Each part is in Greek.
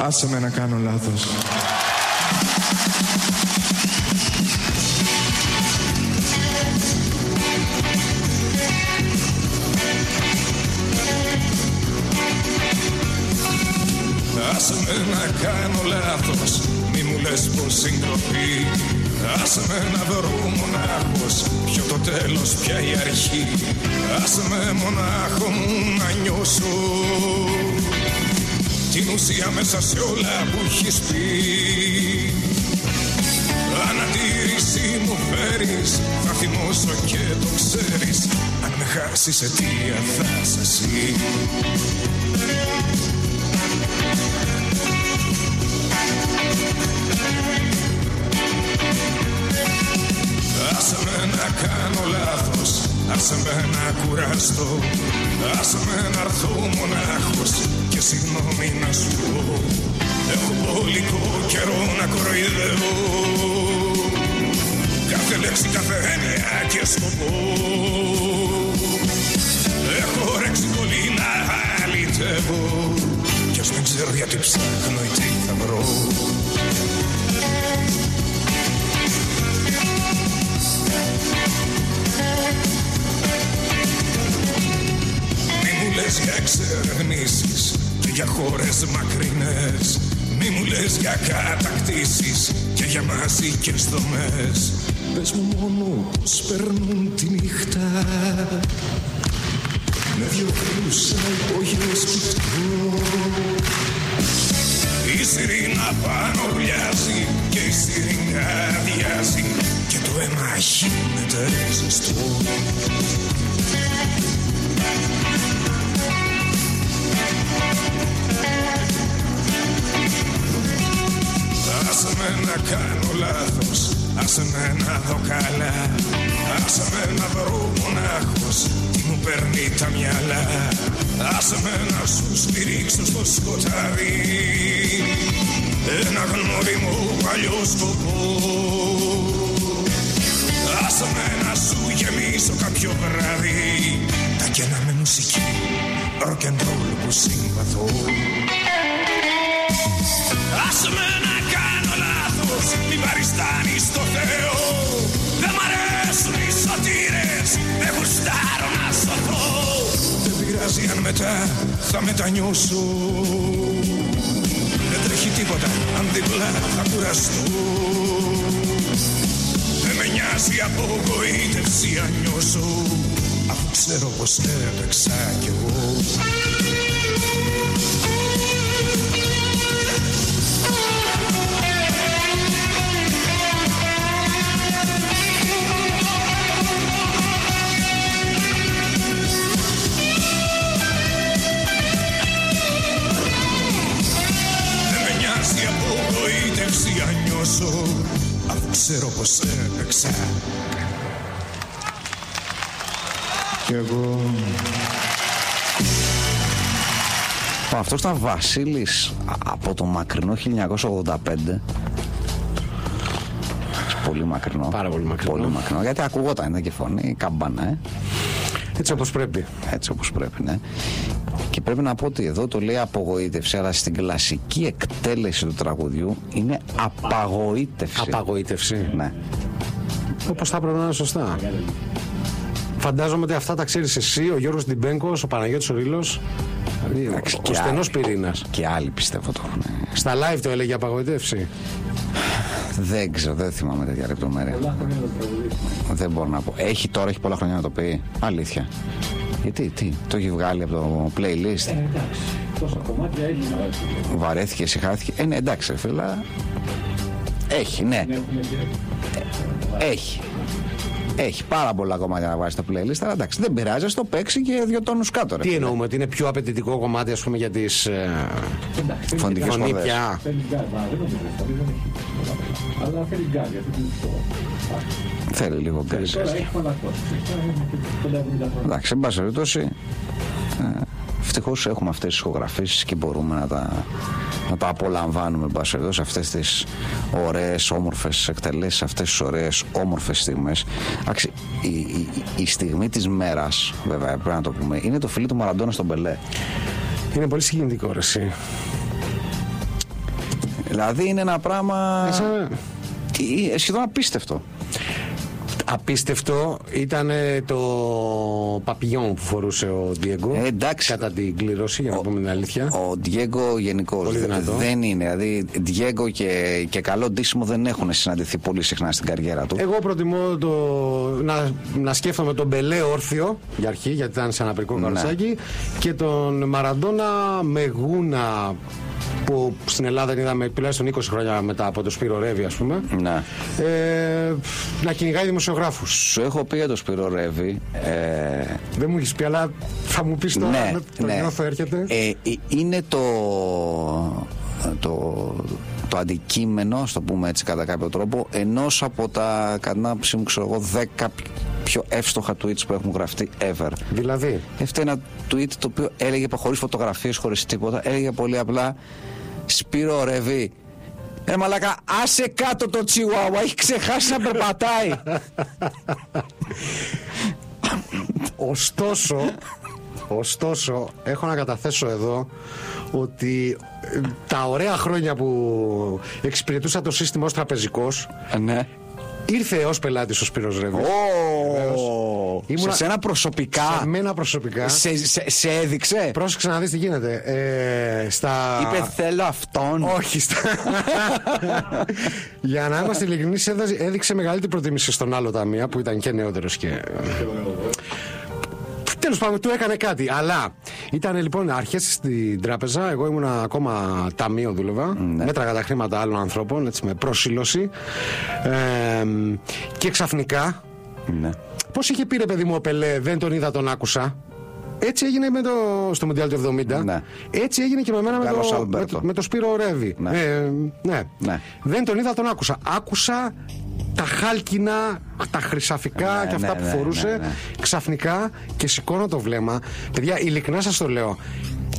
Άσε με να κάνω λάθος. Άσε με να κάνω λάθος. Μη μου λες πως συγκροπή. Άσε με να βρω μονάχος. Ποιο το τέλος πια η αρχή. Άσε με μονάχο μου να νιώσω Την ουσία μέσα σε όλα που έχεις πει. Ανατήρηση μου φέρεις Θα θυμώσω και το ξέρεις. Αν με χάσεις αιτία θα είσαι εσύ Άσε με να κάνω λάθος Άσε με να κουραστώ. Άσε με να έρθω μονάχος Και συγγνώμη να σου πω. Έχω πολικό καιρό να κοροϊδεύω. Κάθε λέξη, κάθε έννοια και σκοπό. Έχω ρέξει πολύ να αλυτεύω Κι ας μην ξέρω γιατί ψάχνω ή τι θα βρω. Μη μου λες για εξερευνήσεις. και για χώρες μακρινές. Μη μου λες για κατακτήσεις και για μαζικές δομές. Πες μου μόνος πως περνούν τη νύχτα. Με δυο κρύους σε ένα υπόγειο σπιτικό Η σιρήνα πάνω ουρλιάζει και η σιρήνα αδειάζει Και το αίμα γίνεται ζεστό Άσε με να κάνω λάθος. Άσε με να δω καλά. Άσε με να βρω μονάχος. Τι μου παίρνει τα μυαλά. Άσε με να σου στηρίξω στο σκοτάδι. Ένα γνώριμο παλιό σκοπό. Άσε με να σου γεμίσω κάποιο βράδυ. Τα κένα με μουσική. Rock and roll που συμπαθώ. Άσε με να κάνω λάθος Μην παριστάνεις το Θεό. Δεν μ' αρέσουν οι σωτήρες Δεν γουστάρω να σωθώ. Δεν πειράζει αν μετά θα μετανιώσω. Δεν τρέχει τίποτα αν διπλά θα κουραστώ. Δεν με νοιάζει απογοήτευση αν νιώσω. Αφού ξέρω πως έπαιξα κι εγώ νιώσω Αφού ξέρω πως έπαιξα Κι εγώ Αυτός ήταν Βασίλης από το μακρινό 1985. Πολύ μακρινό. Πάρα πολύ μακρινό. Πολύ μακρινό. Γιατί ακουγόταν ήταν και φωνή, καμπάνα, ε. Έτσι όπως πρέπει. Έτσι όπως πρέπει, ναι. Και πρέπει να πω ότι εδώ το λέει απογοήτευση, αλλά στην κλασική εκτέλεση του τραγουδιού είναι απαγοήτευση. Απαγοήτευση. Ναι. Όπως θα έπρεπε να είναι σωστά. Φαντάζομαι ότι αυτά τα ξέρεις εσύ, ο Γιώργος Ντιμπέγκος, ο Παναγιώτης ο Ρήλος, δηλαδή Εντάξει, ο και στενός άλλοι. πυρήνας. Και άλλοι πιστεύω το έχουν. Στα live το έλεγε απαγοητεύση. Δεν ξέρω, δεν θυμάμαι τέτοια λεπτομέρεια. Δεν μπορώ να πω. Έχει τώρα, έχει πολλά χρόνια να το πει. Αλήθεια. Γιατί, τι, το έχει βγάλει από το playlist. Βαρέθηκε, συγχάθηκε. Ε, ναι, εντάξει, ρε φίλε. Έχει, ναι. Ε, Έχει. Έχει πάρα πολλά κομμάτια να βάζει στο playlist, αλλά εντάξει, δεν πειράζει, ας το παίξει και δύο τόνους κάτω. Ρε. Τι εννοούμε, ότι είναι πιο απαιτητικό κομμάτι ας πούμε για τις ε, Φωνητικές φωνή χορδές. πια. Θέλει γκάρ, μα δεν νομίζω φωνή δεν έχει. Αλλά θέλει γκάρ, γιατί είναι αυτό. Θέλει λίγο γκάζ. Τώρα έχει φανατώσει. Τώρα είναι και κοντά 70 χρόνια. Εντάξει, εν πάση περιπτώσει, ευτυχώς έχουμε αυτές τις ηχογραφήσεις και μπορούμε να τα, να τα απολαμβάνουμε, εν πάση περιπτώσει, αυτές τις ωραίες, όμορφες εκτελέσεις, αυτές τις ωραίες, όμορφες στιγμές. Εντάξει, η, η, η στιγμή της μέρας, βέβαια, πρέπει να το πούμε, είναι το φιλί του Μαραντόνα στον Πελέ. Είναι πολύ συγκινητικό ρε εσύ. Δηλαδή είναι ένα πράγμα Ε, σαν- ε, σχεδόν απίστευτο. Απίστευτο ήταν το παπηγιόν που φορούσε ο Διέγκο. Ε, εντάξει. Κατά την κλήρωση, για να πούμε την αλήθεια. Ο Ντιέγκο γενικώς Πολύ δυνατό. δεν είναι. Δηλαδή, Ντιέγκο και, και καλό ντύσιμο δεν έχουν συναντηθεί πολύ συχνά στην καριέρα του. Εγώ προτιμώ το, να, να σκέφτομαι τον Μπελέ όρθιο για αρχή, γιατί ήταν σε ένα περικό Ναι. καροτσάκι, και τον Μαραντόνα με γούνα που στην Ελλάδα την είδαμε τουλάχιστον 20 χρόνια μετά από το Σπύρο Ρεύη, ας πούμε. Ναι. Ε, να κυνηγάει δημοσιογράφους. Σου έχω πει για το Σπύρο Ρεύη. Ε, Δεν μου έχεις πει, αλλά θα μου πεις τώρα. ναι, το ναι. νιώθω έρχεται. Ε, ε, είναι το, το, το αντικείμενο, στο πούμε έτσι κατά κάποιο τρόπο, ενός από τα κατά την άποψή μου ξέρω εγώ 10 πιο εύστοχα tweets που έχουν γραφτεί ever. Δηλαδή, Αυτό είναι ένα tweet το οποίο έλεγε χωρίς φωτογραφίες, χωρίς τίποτα. Έλεγε πολύ απλά Σπύρο Ρεβί. Ε, μαλάκα, άσε κάτω το τσιουάουα, έχει ξεχάσει να περπατάει. ωστόσο, ωστόσο, έχω να καταθέσω εδώ ότι ε, τα ωραία χρόνια που εξυπηρετούσα το σύστημα ως τραπεζικός ναι. Ήρθε ως πελάτης ο Σπύρος Ρεύης. Ω, Ήμουνα- Σε σένα προσωπικά. Σε μένα προσωπικά. Σε, σε, σε έδειξε. Πρόσεξε να δεις τι γίνεται. Ε, στα... Είπε θέλω αυτόν. Όχι. Στα... Για να είμαστε ειλικρινείς, έδειξε μεγαλύτερη προτίμηση στον άλλο ταμεία που ήταν και νεότερος και. Τέλος πάντων, του έκανε κάτι. Αλλά ήταν λοιπόν αρχές στην τράπεζα. Εγώ ήμουν ακόμα ταμείο, δούλευα. Μέτραγα τα χρήματα άλλων ανθρώπων, έτσι με προσήλωση. Ε, και ξαφνικά Ναι. Πώς είχε πει ρε παιδί μου ο Πελέ, δεν τον είδα, τον άκουσα. Έτσι έγινε με το, στο Μουντιάλ του 70. Ναι. Έτσι έγινε και με μένα με Καλός το, με, Αλμπέρτο. το- με το Σπύρο Ρεύη. Ναι. Ε, ναι. Ναι. Δεν τον είδα, τον άκουσα. Άκουσα τα χάλκινα, τα χρυσαφικά Ναι, και αυτά ναι, που ναι, φορούσε ναι, ναι. ξαφνικά και σηκώνω το βλέμμα. Παιδιά, ειλικρινά σας το λέω.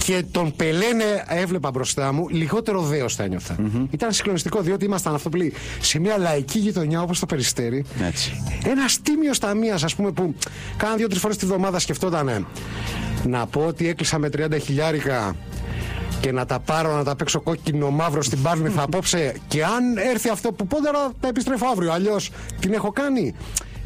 Και τον Πελένε έβλεπα μπροστά μου, λιγότερο δέος θα ένιωθα. Ήταν συγκλονιστικό διότι ήμασταν αυτό που λέει σε μια λαϊκή γειτονιά όπως το περιστέρι. Έτσι. Ένας τίμιος ταμείας, ας πούμε, που κάνα δύο-τρεις φορές τη βδομάδα σκεφτότανε να πω ότι έκλεισα με 30 χιλιάρικα και να τα πάρω να τα παίξω κόκκινο μαύρο στην Πάρνηθα απόψε και αν έρθει αυτό που πόντερα τα επιστρέφω αύριο. Αλλιώς την έχω κάνει.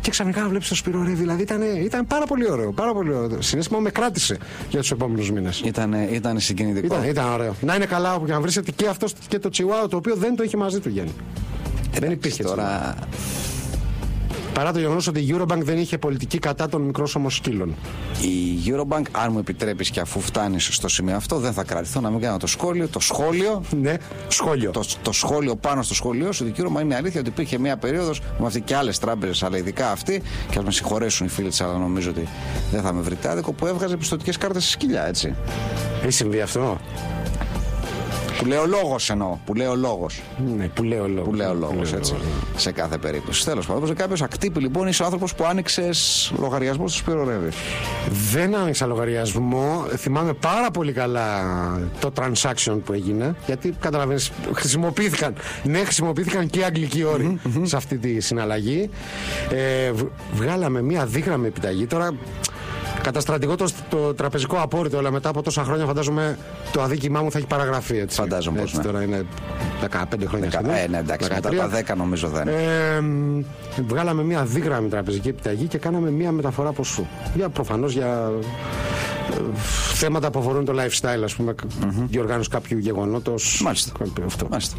Και ξαφνικά να βλέπεις το Σπύρο Ρεύη. Δηλαδή ήταν, ήταν πάρα πολύ ωραίο. Πάρα πολύ ωραίο. Το Συνέστημα με κράτησε για τους επόμενους μήνες. Ήταν, ήταν συγκινητικό. Ήταν, ήταν ωραίο. Να είναι καλά όπου και αν βρίσκεται και αυτός και το Τσιουάο το οποίο δεν το είχε μαζί του Γέννη. δεν υπήρχε έτσι. Τώρα Παρά το γεγονός ότι η Eurobank δεν είχε πολιτική κατά των μικρόσωμων σκύλων. η Eurobank, αν μου επιτρέπεις και αφού φτάνεις στο σημείο αυτό, δεν θα κρατηθώ να μην κάνω το σχόλιο. Το σχόλιο Ναι, σχόλιο. το, το σχόλιο πάνω στο σχολείο σου, ότι κύριο είναι αλήθεια ότι υπήρχε μια περίοδος με αυτή και άλλες τράπεζες, αλλά ειδικά αυτή, και ας με συγχωρέσουν οι φίλοι της, αλλά νομίζω ότι δεν θα με βρείτε άδικο, που έβγαζε πιστοτικές κάρτες σε σκυλιά, έτσι. Έχει συμβεί αυτό; Που λέει ο λόγος εννοώ. Που λέει ο λόγος. Ναι, που λέω λόγος. Που λέει ο λόγο, έτσι. Σε κάθε περίπτωση. Τέλος πάντων, όπως κάποιος ακτύπη λοιπόν, είσαι ο άνθρωπος που άνοιξες λογαριασμό στο Σπύρο Ρεύη. Δεν άνοιξα λογαριασμό. Θυμάμαι πάρα πολύ καλά το transaction που έγινε. Γιατί καταλαβαίνεις, χρησιμοποιήθηκαν. Ναι, χρησιμοποιήθηκαν και οι αγγλικοί όροι σε αυτή τη συναλλαγή. Ε, β- βγάλαμε μία δίγραμμη επιταγή. Τώρα, καταστρατηγώ το, το τραπεζικό απόρριτο, αλλά μετά από τόσα χρόνια φαντάζομαι το αδίκημά μου θα έχει παραγραφεί. Έτσι. Φαντάζομαι πως έτσι, ναι. Τώρα είναι 15 χρόνια σχεδόν. Ε, ναι, εντάξει, μετά 13. τα 10 νομίζω δεν. Ε, μ, βγάλαμε μια δίγραμμη τραπεζική επιταγή και κάναμε μια μεταφορά ποσού. Για προφανώς για ε, θέματα που αφορούν το lifestyle, ας πούμε, διοργάνωση κάποιου γεγονότος. Μάλιστα. Αυτό. Μάλιστα.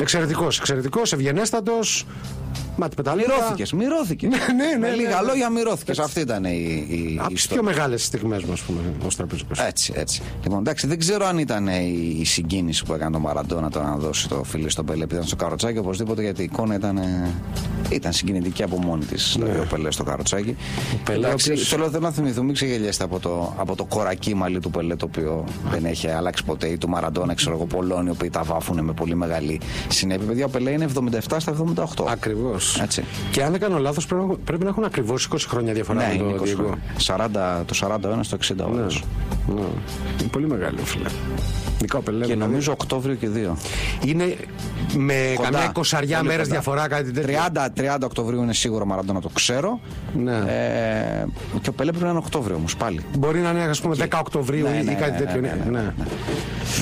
Εξαιρετικός, εξαιρετικός, ευγενέστατος. Μα την πεταλίδα. Μυρώθηκες, μυρώθηκες. Ναι, ναι, ναι, Με ναι, λίγα ναι. λόγια μυρώθηκες. Αυτή ήταν η, η, Από η τις ιστορία. πιο μεγάλες στιγμές μου, ας πούμε, ως τραπεζικός. Έτσι, έτσι. Λοιπόν, εντάξει, δεν ξέρω αν ήταν η, η συγκίνηση που έκανε το Μαραντόνα το να δώσει το φιλί στον Πελέ επειδή ήταν στο καροτσάκι οπωσδήποτε γιατί η εικόνα ήταν, ε, ήταν συγκινητική από μόνη της. Δηλαδή ο Πελέ στο καροτσάκι. Πελέ, Εντάξει, ο οποίος- θέλω, θέλω να θυμηθούμε, μην ξεγελιέστε από το, από το κορακί μαλλί του Πελέ το οποίο δεν έχει αλλάξει ποτέ ή του Μαραντόνα, ξέρω εγώ, πολλών οι οποίοι τα βάφουν με πολύ μεγάλη συνέπεια. Παιδιά, ο Πελέ είναι 77 στα 78. Ακριβώς. Έτσι. Και αν δεν κάνω λάθος, πρέπει, να- πρέπει να έχουν ακριβώς 20 χρόνια διαφορά Ναι, με είναι τον 20 Diego. χρόνια. 40, το 41 στο 60 Ναι. ώρες. Ναι. Είναι πολύ μεγάλο, φίλε. Νικά ο Πελέ, Και δηλαδή. νομίζω Οκτώβριο και 2. Είναι με Κοντά. καμιά εικοσαριά Πολύ μέρες κοντά. διαφορά, κάτι τέτοιο. 30, 30 Οκτωβρίου είναι σίγουρο Μαραντόνα, το ξέρω. Ναι. Ε, και ο Πελέ πρέπει να είναι Οκτώβριο όμως πάλι. Μπορεί να είναι, ας πούμε, 10 Οκτωβρίου Ναι, ή ναι, κάτι ναι, τέτοιο. ναι, ναι, ναι, ναι. ναι.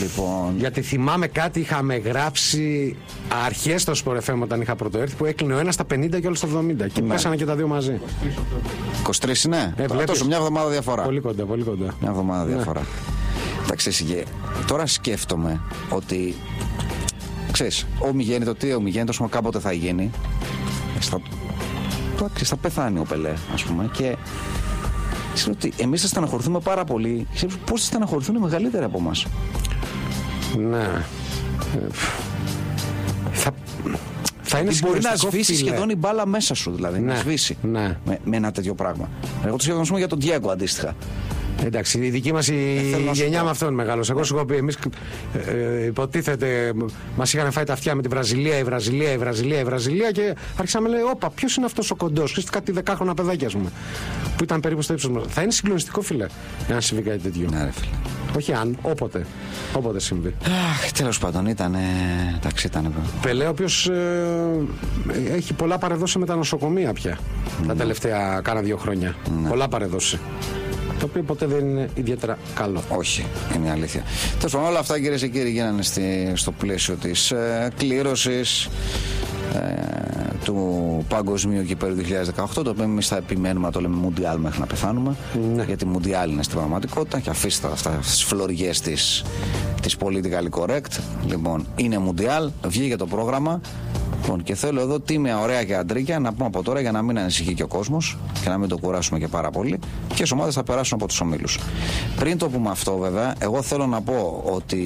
Λοιπόν, Γιατί θυμάμαι κάτι είχαμε γράψει αρχές στο Sport FM όταν είχα πρωτοέρθει που έκλεινε ο ένας στα 50 και όλος στα 70. Και πέσανε και τα δύο μαζί. 23 είναι. Ε, Τώρα βλέπεις. τόσο, μια εβδομάδα διαφορά. Πολύ κοντά, πολύ κοντά. Μια εβδομάδα Ναι. διαφορά. Εντάξει, εσύ, και τώρα σκέφτομαι ότι. Ξέρεις, ομιγέννητο, τι ομιγέννητο, πούμε, κάποτε θα γίνει. Στα, εντάξει, θα πεθάνει ο Πελέ, ας πούμε. Και ξέρω ότι εμείς θα στεναχωρηθούμε πάρα πολύ. Ξέρεις πώς θα στεναχωρηθούν οι μεγαλύτεροι από εμάς. Ναι. Ε, Θα, θα είναι Μπορεί να συγκλονιστικό, σβήσει φίλε. σχεδόν η μπάλα μέσα σου, δηλαδή. Να Ναι, σβήσει. ναι. Με, με ένα τέτοιο πράγμα. Εγώ το σκέφτομαι ας πούμε, για τον Diego αντίστοιχα. Εντάξει, η δική μας η θέλω να σου γενιά πω. με αυτόν μεγάλο. Εγώ σου έχω πει, εμείς ε, υποτίθεται μας είχαν φάει τα αυτιά με τη Βραζιλία, η Βραζιλία, η Βραζιλία, η Βραζιλία και άρχισαμε να λέει: Όπα, ποιος είναι αυτός ο κοντός. Ξέρετε κάτι δεκάχρονα παιδάκια, ας πούμε. Που ήταν περίπου στο ύψος μας. Θα είναι συγκλονιστικό, φίλε, εάν συμβεί κάτι τέτοιο. Ναι, ρε φίλε. Όχι αν, όποτε. Όποτε συμβεί. Αχ, τέλος πάντων, ήταν. Εντάξει, ήταν. Πελέ, ο οποίος έχει πολλά παρεδώσει με τα νοσοκομεία πια τα τελευταία κάνα δύο χρόνια. Πολλά παρεδώσει. Το οποίο ποτέ δεν είναι ιδιαίτερα καλό. Όχι, είναι η αλήθεια. Τέλος πάντων, όλα αυτά κυρίες και κύριοι γίνανε στη, στο πλαίσιο της ε, κλήρωσης ε, του Παγκοσμίου Κυπέρου 2018, το οποίο εμείς θα επιμένουμε να το λέμε Μουντιάλ μέχρι να πεθάνουμε. Ναι. Γιατί Μουντιάλ είναι στην πραγματικότητα και αφήστε αυτά τι φλωριές της της politically correct. Λοιπόν, είναι Μουντιάλ, βγήκε το πρόγραμμα. Λοιπόν, και θέλω εδώ τίμια, ωραία και αντρίκια να πούμε από τώρα για να μην ανησυχεί και ο κόσμος και να μην το κουράσουμε και πάρα πολύ. Ποιες ομάδες θα περάσουν από τους ομίλους. Πριν το πούμε αυτό, βέβαια, εγώ θέλω να πω ότι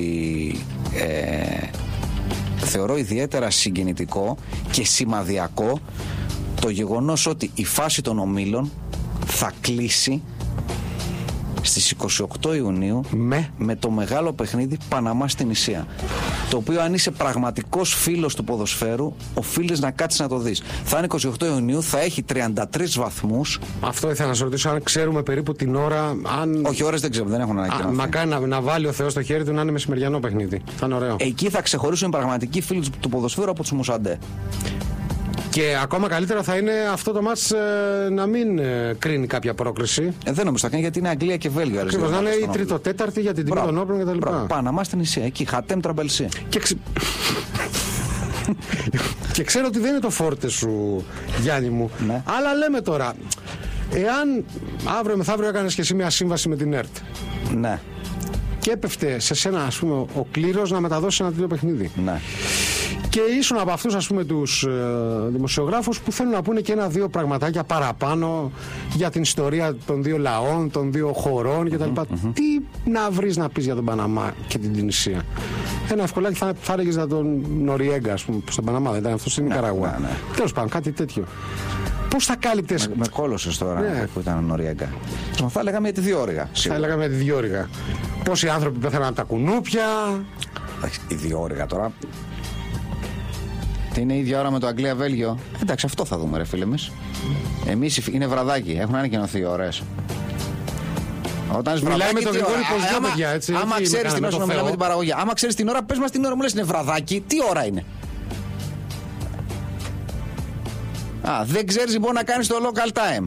ε, θεωρώ ιδιαίτερα συγκινητικό και σημαδιακό το γεγονός ότι η φάση των ομίλων θα κλείσει στις 28 Ιουνίου Με; με το μεγάλο παιχνίδι Παναμά στην Ισία. Το οποίο αν είσαι πραγματικός φίλος του ποδοσφαίρου οφείλεις να κάτσεις να το δεις. Θα είναι 28 Ιουνίου, θα έχει 33 βαθμούς. Αυτό ήθελα να σε ρωτήσω αν ξέρουμε περίπου την ώρα. Αν... Όχι ώρες δεν ξέρω, δεν έχουν Α, ανακοινωθεί. μακάρι να, να βάλει ο Θεός το χέρι του να είναι μεσημεριανό παιχνίδι. Θα είναι ωραίο. Εκεί θα ξεχωρίσουν οι πραγματικοί φίλοι του- του ποδοσφαίρου από τους Μουσαντέ. Και ακόμα καλύτερα θα είναι αυτό το μάτς ε, να μην ε, κρίνει κάποια πρόκριση. Ε, δεν νομίζω θα κάνει γιατί είναι Αγγλία και Βέλγιο. άλλες Ακριβώς δύο να είναι ομάδες η στον όμιλο. τρίτο-τέταρτη για την τιμή Μπράβο. των όπλων κτλ. Μπράβο. Παναμά-Τυνησία, εκεί. Χατέμ Τραμπέλσι. Και, ξε- και ξέρω ότι δεν είναι το φόρτε σου, Γιάννη μου. Ναι. Αλλά λέμε τώρα, εάν αύριο μεθαύριο έκανες και εσύ μια σύμβαση με την ΕΡΤ Ναι, και έπεφτε σε σένα, ας πούμε, ο κλήρος να μεταδώσει ένα τέτοιο παιχνίδι. ναι. Και ήσουν από αυτούς, ας πούμε, τους ε, δημοσιογράφους που θέλουν να πούνε και ένα-δύο πραγματάκια παραπάνω για την ιστορία των δύο λαών, των δύο χωρών κτλ. Τι να βρεις να πεις για τον Παναμά και την Τινησία; Ένα ευκολάκι θα, θα έλεγες για τον Νοριέγκα, ας πούμε, στον Παναμά, δεν ήταν αυτός στην Νικαραγουά. ναι, ναι. Τέλος πάντων, κάτι τέτοιο. Πώς θα κάλυπτε, Με κόλωσες τώρα Ναι. που ήταν ο Νοριέγκα. Λοιπόν, Θα έλεγαμε για τη διόρυγα. θα σίγουρα. έλεγα με τη διόρυγα. Πόσοι άνθρωποι πέθαναν από τα κουνούπια. Εντάξει, Η διόρυγα τώρα. Τι είναι η ίδια ώρα με το Αγγλία-Βέλγιο. Εντάξει, αυτό θα δούμε, ρε φίλε εμείς. Εμείς είναι βραδάκι, έχουν ανακοινωθεί ώρε. Όταν είσαι Μιλάει βραδάκι, με τον τι Γρηγόρη ώρα; Κοζιά, Άμα- παιδιά, έτσι, Άμα όχι με ξέρεις κανένα, την με ώρα το να μιλάμε Θεό. την παραγωγή. Άμα ξέρεις την ώρα, πες μας την ώρα μου λε είναι βραδάκι. Τι ώρα είναι; Α, δεν ξέρεις λοιπόν να κάνεις το local time.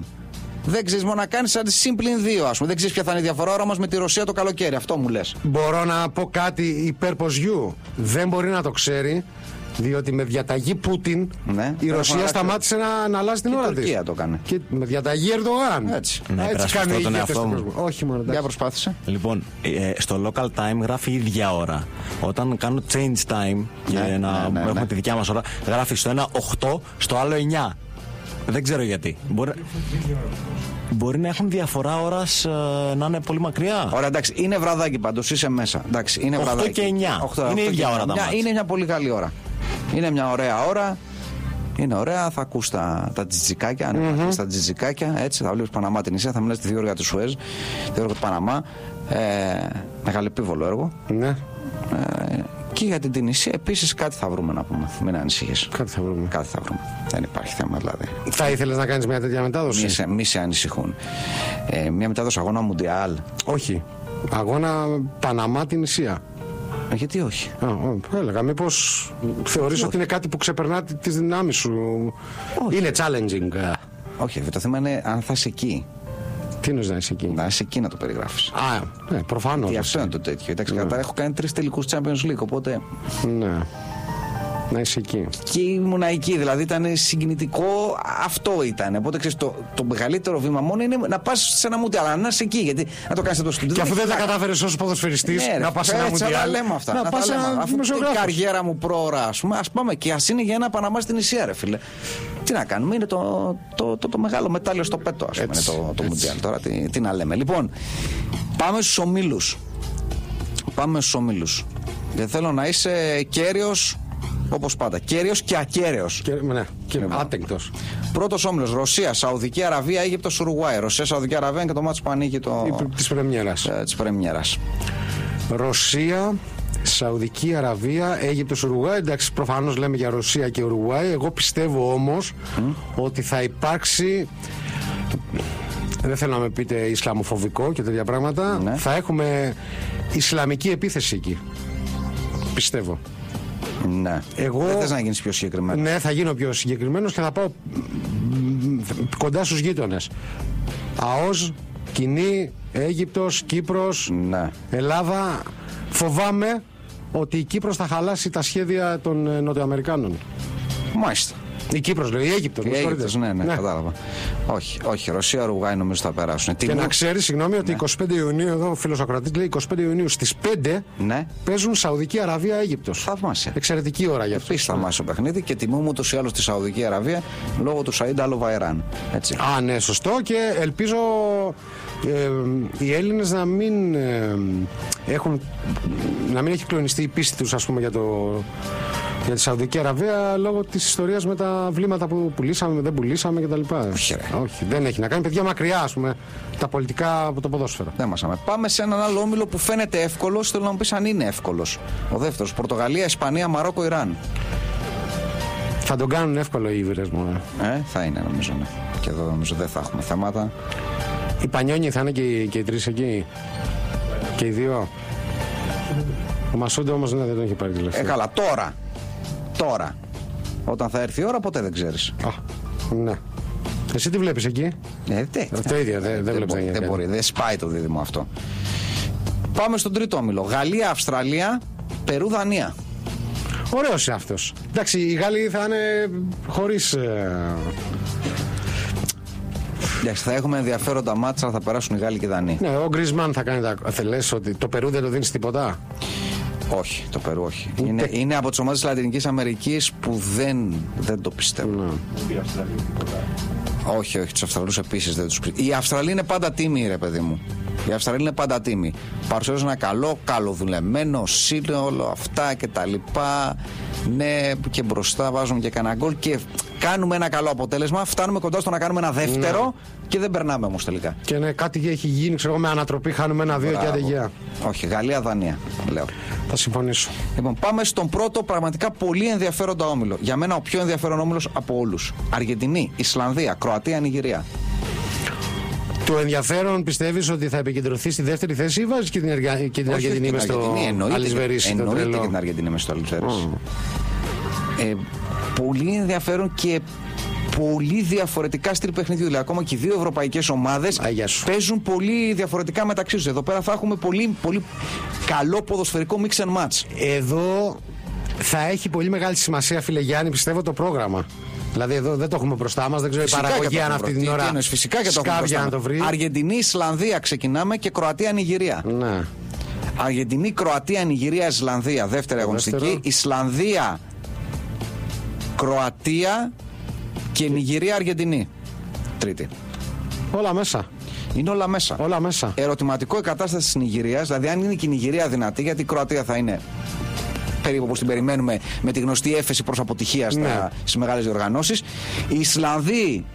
Δεν ξέρεις μόνο να κάνεις σαν συμπλην 2, ας πούμε. Δεν ξέρεις ποια θα είναι η διαφορά ώρα μας με τη Ρωσία το καλοκαίρι. Αυτό μου λες. Μπορώ να πω κάτι υπέρ Ποζιού. Δεν μπορεί να το ξέρει, διότι με διαταγή Πούτιν Ναι, η δεν Ρωσία έχω σταμάτησε να, να αλλάζει την Και η ώρα Τουρκία της. το έκανε. Και με διαταγή Ερντογάν. Έτσι. Να υπερασπιστώ κάνουν οι τον ηγέτες εαυτό του μου. κόσμου. Όχι μόνο. Για εντάξει. προσπάθησε. Λοιπόν, ε, στο local time γράφει η ίδια ώρα. Όταν κάνω change time για Ναι, να ναι, ναι, έχουμε ναι. τη δικιά μας ώρα, γράφει στο ένα 8, στο άλλο 9. Δεν ξέρω γιατί. Μπορεί, μπορεί να έχουν διαφορά ώρας να είναι πολύ μακριά; Ωραία, εντάξει, είναι βραδάκι πάντως, είσαι μέσα. Εντάξει, είναι 8 βραδάκι. και 9. Οχτώ, Είναι οχτώ η και ίδια εννιά. ώρα τα Μια- μάτς. Είναι μια πολύ καλή ώρα. Είναι μια ωραία ώρα. Είναι ωραία, θα ακούς τα, τα τζιτζικάκια, αν mm τα τζιτζικάκια, έτσι, θα βλέπεις Παναμά την Ισία, θα μιλάς τη διόργα του Σουέζ, τη διόργα του Παναμά, ε, μεγαλεπίβολο έργο. Ναι, Ε, και για την Τινησία επίσης κάτι θα βρούμε να πούμε, μην ανησυχείς. κάτι θα βρούμε. Κάτι θα βρούμε. Δεν υπάρχει θέμα δηλαδή. Θα ήθελες να κάνεις μια τέτοια μετάδοση; Μη σε, μη σε ανησυχούν. Ε, μια μετάδοση αγώνα Μουντιάλ. Όχι. Αγώνα Παναμά την Ισία. Ε, γιατί όχι; Α, ω, έλεγα, μήπως θεωρείς ότι είναι κάτι που ξεπερνά τις δυνάμεις σου; Είναι challenging. Όχι, το θέμα είναι αν θα είσαι εκεί. Τι νοεί να είσαι εκεί; Να είσαι εκεί να το περιγράφεις. Α, ναι, προφανώς. Τι αυτό είναι το τέτοιο. Εντάξει, κατά έχω κάνει τρεις τελικούς Champions League, οπότε. Ναι. Να είσαι εκεί. Και ήμουν εκεί, δηλαδή ήταν συγκινητικό. Αυτό ήταν. Οπότε ξέρεις, το, το μεγαλύτερο βήμα μόνο είναι να πας σε ένα μουντιάλ, αλλά να είσαι εκεί. Γιατί να το κάνεις το στούντιο. Και αφού δεν τα κατάφερε ως ποδοσφαιριστής, Ναι, ρε, να πας σε ένα έτσι, μουντιάλ. αλλά λέμε αυτά. Να Να πας τα σε λέμε. ένα Αφού την δημοσιογράφο. καριέρα μου πρόωρα, ας πούμε, ας πάμε και ας είναι για ένα Παναμά στην Ισία, ρε φίλε. Τι να κάνουμε, είναι το, το, το, το μεγάλο μετάλλιο στο πέτο, ας πούμε, είναι Έτσι, το, το Μουντιάλ. Τώρα τι, τι να λέμε. Λοιπόν, πάμε στους ομίλους. Πάμε στους ομίλους. Γιατί θέλω να είσαι κέριος όπως πάντα. Κέριος και ακέραιο. Και, ναι, και Λοιπόν. άτεγκτος. Πρώτος όμιλος Ρωσία, Σαουδική Αραβία, Αίγυπτος, Ουρουγουάη. Ρωσία, Σαουδική Αραβία είναι και το μάτσο που ανοίγει το. Της Πρεμιέρας. της Πρεμιέρας. Ρωσία, Σαουδική Αραβία, Αίγυπτος, Ουρουγουάη. Εντάξει, προφανώς λέμε για Ρωσία και Ουρουγουάη. Εγώ πιστεύω όμως ότι θα υπάρξει. Δεν θέλω να με πείτε Ισλαμοφοβικό και τέτοια πράγματα. Ναι. Θα έχουμε Ισλαμική επίθεση εκεί. Πιστεύω. Ναι. Εγώ- Δεν θες να γίνεις πιο συγκεκριμένος. Ναι, θα γίνω πιο συγκεκριμένος και θα πάω μ, κοντά στους γείτονες. ΑΟΣ, Κοινή, Αίγυπτος, Κύπρος, Ναι. Ελλάδα. Φοβάμαι ότι η Κύπρος θα χαλάσει τα σχέδια των ε, Νοτιοαμερικάνων. Μάλιστα. Η Κύπρος λέω, η Αίγυπτος. Η με συγχωρείτε. Αίγυπτος, ναι, ναι, κατάλαβα. Όχι, όχι. Ρωσία, Ουρουγουάη νομίζω θα περάσουν. Και Τιμού- να ξέρεις, συγγνώμη, ότι Ναι. 25 Ιουνίου, εδώ ο φίλος Ακροατής λέει 25 Ιουνίου στις 5 Ναι. παίζουν Σαουδική Αραβία Αίγυπτος. Θαυμάσια. Εξαιρετική ώρα για αυτό. Επίσης θαυμάσιο παιχνίδι και τιμούμε ούτως ή άλλως τη Σαουδική Αραβία λόγω του Σαΐντ Αλο Βαϊράν. Έτσι. Α, ναι, σωστό και ελπίζω ε, οι Έλληνες να μην ε, έχουν να μην έχει κλονιστεί η πίστη τους ας πούμε για, το, για τη Σαουδική Αραβία λόγω της ιστορίας με τα βλήματα που πουλήσαμε, δεν πουλήσαμε κτλ. Όχι, ρε. Όχι, δεν έχει να κάνει παιδιά μακριά ας πούμε τα πολιτικά από το ποδόσφαιρο. Δεν μας άμε. Πάμε σε έναν άλλο όμιλο που φαίνεται εύκολος. Θέλω να μου πεις αν είναι εύκολος. Ο δεύτερος. Πορτογαλία, Ισπανία, Μαρόκο, Ιράν. Θα τον κάνουν εύκολο οι Ήβρες μου. ε. Ε, θα είναι νομίζω. Ναι. Και εδώ νομίζω δεν θα έχουμε θέματα. Οι Πανιόνιοι θα είναι και, οι- και οι τρεις εκεί. Και οι δύο. Ο Μασούντο όμως ναι, δεν τον έχει πάρει Ε, τελευταία. καλά, τώρα. Τώρα. Όταν θα έρθει η ώρα, ποτέ δεν ξέρεις. Α, ναι. Εσύ τι βλέπεις εκεί; Ε, τε, Το ίδιο, δεν- δεν βλέπεις να μπορεί, γίνει δεν κάτι. μπορεί, δεν σπάει το δίδυμο αυτό. Πάμε στον τρίτο όμιλο. Γαλλία, Αυστραλία, Περού, Δανία. Ωραίος αυτός. Εντάξει, οι Γάλλοι θα είναι χωρίς. Εντάξει, θα έχουμε ενδιαφέροντα μάτσα, θα περάσουν οι Γάλλοι και οι Δανείοι. Ναι, ο Γκρισμάν θα κάνει τα. Θελέ ότι το Περού δεν το δίνεις τίποτα; Όχι, το Περού όχι. Είναι, είναι από τις ομάδες της Λατινικής Αμερικής που δεν, δεν το πιστεύω. Ναι. Όχι, όχι, τους Αυστραλούς επίσης δεν τους πιστεύω. Η Αυστραλία είναι πάντα τίμη, ρε παιδί μου. Η Αυστραλία είναι πάντα τίμη. Παρουσιάζουν ένα καλό, καλοδουλεμένο σύνολο, αυτά και τα λοιπά. Ναι, και μπροστά βάζουμε και κανένα γκολ και κάνουμε ένα καλό αποτέλεσμα. Φτάνουμε κοντά στο να κάνουμε ένα δεύτερο και δεν περνάμε όμως τελικά. Και ναι, κάτι έχει γίνει, ξέρω εγώ, με ανατροπή. Χάνουμε ένα-δύο και Μπράβο. αδεγεία. Όχι, Γαλλία-Δανία, λέω. Θα συμφωνήσω. Λοιπόν, πάμε στον πρώτο πραγματικά πολύ ενδιαφέροντα όμιλο. Για μένα ο πιο ενδιαφέρον όμιλος από όλους. Αργεντινή, Ισλανδία, Κροατία, Νιγηρία. Το ενδιαφέρον πιστεύεις ότι θα επικεντρωθείς στη δεύτερη θέση ή βάζεις και την, Αργα... και την Όχι, Αργεντινή την μες στο Αργεντινή, εννοείται, Αλισβερίσι. το εννοείται τρελό. και την Αργεντινή μες στο Αλισβερίσι. Ε, πολύ ενδιαφέρον και πολύ διαφορετικά στυλ παιχνιδιού. Δηλαδή, ακόμα και οι δύο ευρωπαϊκές ομάδες Α, γεια σου. παίζουν πολύ διαφορετικά μεταξύ τους. Εδώ πέρα θα έχουμε πολύ, πολύ καλό ποδοσφαιρικό mix and match. Εδώ θα έχει πολύ μεγάλη σημασία, φίλε Γιάννη, πιστεύω το πρόγραμμα. Δηλαδή εδώ δεν το έχουμε μπροστά μας, δεν ξέρω η Φυσικά παραγωγή και το αν έχουμε αυτή μπροστά. την Τι- ώρα τι εννοείς, Φυσικά και το έχουμε σκάβει μπροστά να το μας. βρει. Αργεντινή, Ισλανδία ξεκινάμε και Κροατία, Νιγηρία. Ναι. Αργεντινή, Κροατία, Νιγηρία, Ισλανδία. Δεύτερη αγωνιστική. δεύτερο. Ισλανδία, Κροατία και Νιγηρία, Αργεντινή. Τρίτη. Όλα μέσα. Είναι όλα μέσα. Όλα μέσα. Ερωτηματικό η κατάσταση της Νιγηρίας, δηλαδή αν είναι και η Νιγηρία δυνατή, γιατί η Κροατία θα είναι περίπου όπως την περιμένουμε με τη γνωστή έφεση προς αποτυχία Ναι. ναι. στις μεγάλες διοργανώσεις. Οι Ισλανδοί.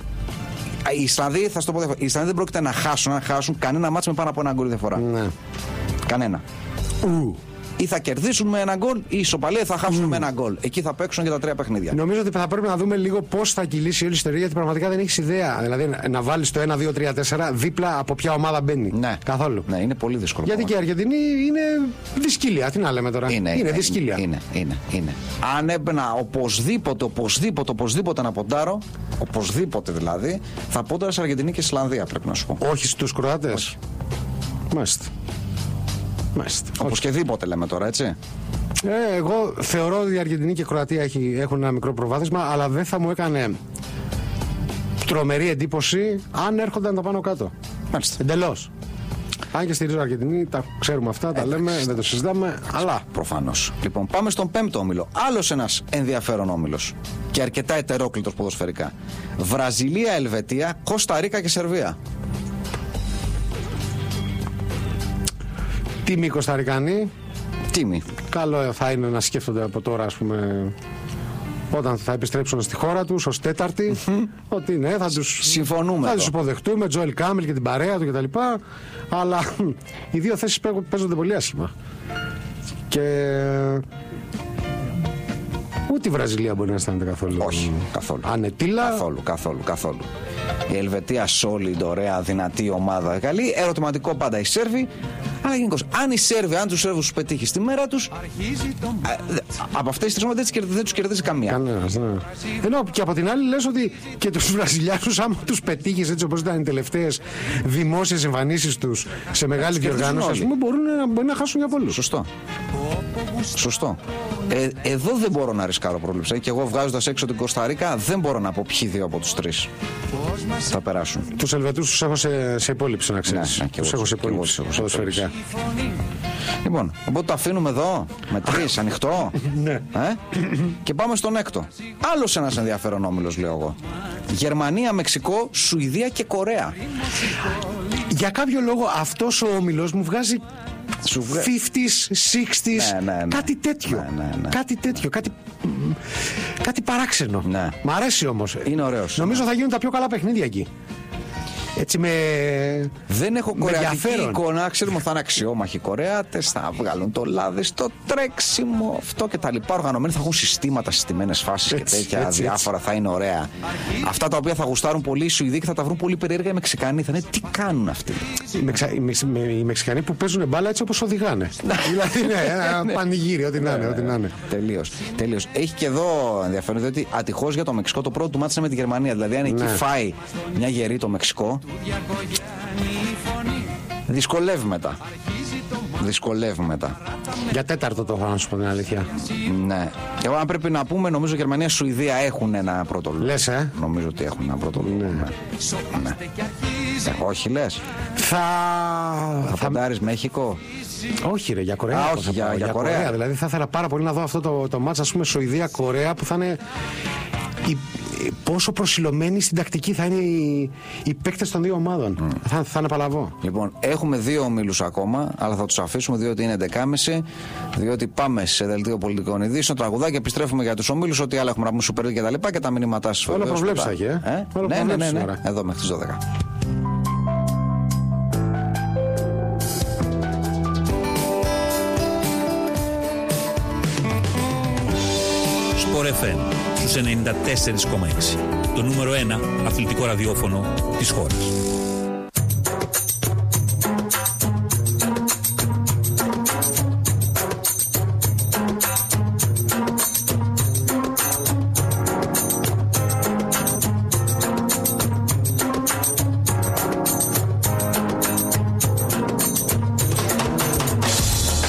Οι Ισλανδοί, θα σου το πω διαφορετικά, οι Ισλανδοί δεν πρόκειται να χάσουν, να χάσουν κανένα μάτσο με πάνω από ένα γκολ διαφορά. Ναι. Κανένα. Ή θα κερδίσουν με ένα γκολ, ή ισοπαλία ή θα χάσουν με ένα γκολ. Εκεί θα παίξουν και τα τρία παιχνίδια. Νομίζω ότι θα πρέπει να δούμε λίγο πώς θα κυλήσει όλη η ιστορία γιατί πραγματικά δεν έχεις ιδέα. Δηλαδή να- να βάλεις το 1, 2, 3, 4 δίπλα από ποια ομάδα μπαίνει. Ναι. Καθόλου. Ναι, είναι πολύ δύσκολο. Γιατί και η πράγμα. Αργεντινή είναι δυσκύλια. Τι να λέμε τώρα. Είναι, είναι δυσκύλια. Είναι, είναι, είναι. Αν έμπαινα οπωσδήποτε, οπωσδήποτε, οπωσδήποτε να ποντάρω, οπωσδήποτε δηλαδή, θα πω τώρα σε Αργεντινή και Ισλανδία πρέπει να σου πω. Όχι στους Κροάτες. Μάλιστα. Μάλιστα. Οπωσδήποτε λέμε τώρα, έτσι. Ε, εγώ θεωρώ ότι η Αργεντινή και η Κροατία έχει, έχουν ένα μικρό προβάδισμα, αλλά δεν θα μου έκανε τρομερή εντύπωση αν έρχονταν τα πάνω κάτω. Μάλιστα. Εντελώς. Αν και στηρίζω Αργεντινή, τα ξέρουμε αυτά, τα λέμε, δεν το συζητάμε, αλλά Προφανώς. Λοιπόν, πάμε στον πέμπτο όμιλο. Άλλος ένας ενδιαφέρον όμιλος. Και αρκετά ετερόκλητος ποδοσφαιρικά. Βραζιλία, Ελβετία, Κώστα Ρίκα και Σερβία. Τίμοι οι Κωνσταντινοί. Τίμη. Καλό θα είναι να σκέφτονται από τώρα, ας πούμε, όταν θα επιστρέψουν στη χώρα τους ως τέταρτη, ότι ναι, θα του Συμφωνούμε θα εδώ. τους υποδεχτούμε, Τζοέλ Κάμιλ και την παρέα του κτλ. Αλλά οι δύο θέσεις παίζονται πολύ άσχημα. Και ούτε η Βραζιλία μπορεί να αισθάνεται καθόλου. Όχι, καθόλου. Ανετήλα. Καθόλου, καθόλου, καθόλου. Η Ελβετία solid, ωραία, δυνατή ομάδα. Καλή. Ερωτηματικό πάντα οι Σέρβοι. Αλλά γενικώς, αν οι Σέρβοι, αν τους Σέρβους τους πετύχει στη μέρα τους, από αυτές τις τρει ομάδε δεν τους κερδίζει καμία. Κανένας, ναι. Ενώ και από την άλλη λες ότι και τους Βραζιλιάνους, άμα τους πετύχεις έτσι όπως ήταν οι τελευταίες δημόσιες εμφανίσεις τους σε μεγάλη Τους κερδίζουν διοργάνωση, ας όλοι. πούμε, μπορούν να, μπορεί να χάσουν για πολλού. Σωστό. Σωστό. Ε, εδώ δεν μπορώ να ρισκάρω πρόβλεψη. Και εγώ βγάζοντας έξω την Κωνσταντίνα, δεν μπορώ να πω ποιοι δύο από τους τρεις θα περάσουν. Τους Ελβετούς τους έχω σε, σε υπόλοιψη, να ξέρεις. Ναι, ναι, και τους εγώ έχω σε τους- και εγώ υπόλοιψη. τους έχω σε Ποδοσφαιρικά. Λοιπόν, οπότε το αφήνουμε εδώ με τρεις, ανοιχτό. Ναι. Ε; Και πάμε στον έκτο. Άλλος ένας ενδιαφέρον όμιλο, λέω εγώ. Γερμανία, Μεξικό, Σουηδία και Κορέα. Για κάποιο λόγο αυτός ο όμιλος μου βγάζει Σου βγα- 50s, 60s, Ναι, ναι, ναι. κάτι τέτοιο. Ναι, ναι, ναι. Κάτι τέτοιο, κάτι, κάτι παράξενο. Ναι. Μ' αρέσει όμως. Είναι ωραίος. Νομίζω θα γίνουν τα πιο καλά παιχνίδια εκεί. Έτσι με. Δεν έχω Με κορεατική ενδιαφέρον. εικόνα. Ξέρουμε ότι θα είναι αξιόμαχοι οι Κορεάτες, θα βγάλουν το λάδι στο τρέξιμο, αυτό και τα λοιπά. Οργανωμένοι θα έχουν συστήματα, συστημένες φάσεις και Έτσι, τέτοια έτσι, έτσι. διάφορα. Θα είναι ωραία. Αυτά τα οποία θα γουστάρουν πολύ οι Σουηδοί και θα τα βρουν πολύ περίεργα οι Μεξικάνοι. Θα είναι τι κάνουν αυτοί; Οι, Μεξα... οι, Μεξ- με- οι Μεξικανοί που παίζουν μπάλα έτσι όπως οδηγάνε. δηλαδή, ναι, ένα πανηγύρι, ό,τι να είναι. Ό,τι να είναι. Τελείως. Τελείως. Έχει και εδώ ενδιαφέρον διότι ατυχώς για το Μεξικό το πρώτο του μάτι είναι με τη Γερμανία. Δηλαδή, αν εκεί Ναι. φάει μια γερή το Μεξικό. Δυσκολεύει μετά. Δυσκολεύει μετά. Για τέταρτο το έχω να σου πω την αλήθεια. Ναι. Και αν πρέπει να πούμε, νομίζω Γερμανία και Σουηδία έχουν ένα πρώτο λόγο. Λες, ε; Νομίζω ότι έχουν ένα πρώτο λόγο. Ναι. ναι. Ε, όχι, λες. Θα. Θα ποντάρει Μέχικο; Όχι, ρε, για Κορέα. Α, θα όχι, πάω, για- για Κορέα. Δηλαδή θα ήθελα πάρα πολύ να δω αυτό το, το μάτς, ας πούμε, Σουηδία-Κορέα που θα είναι. Η- η- πόσο προσιλωμένοι στην τακτική θα είναι οι, οι παίκτες των δύο ομάδων. Θα, θα είναι παλαβό. Λοιπόν, έχουμε δύο ομίλους ακόμα, αλλά θα τους αφήσουμε διότι είναι 11.30. Διότι πάμε σε δελτίο πολιτικών ειδήσεων, τραγουδάκι, επιστρέφουμε για τους ομίλους, ό,τι άλλα έχουμε να πούμε Super League και τα λοιπά και τα μηνύματά σας. Όλα προβλέψεις θα έχει, ε. Όλα ναι, ναι, ναι, προβλέψεις ναι. τώρα. Εδώ μέχρι τις 12. Sport FM στους 94,6. Το νούμερο 1 αθλητικό ραδιόφωνο της χώρας.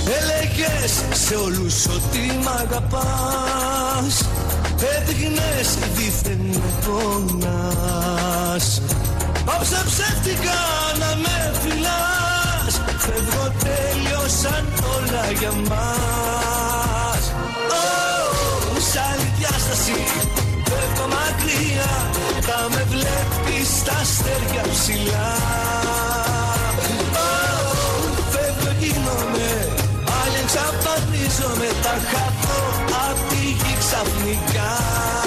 Έλεγες σε όλους ότι μ' αγαπάς Έδειχνες δίθεν με πονάς Πάψε ψεύτικα να με φυλάς. Φεύγω τέλειωσαν όλα για μας. Oh, Σ' άλλη διάσταση φεύγω μακριά. Θα με βλέπεις στα αστέρια ψηλά. Oh, Φεύγω γίνομαι. Άλλη εξαφανίζομαι Τα χαθώ απ' τη γη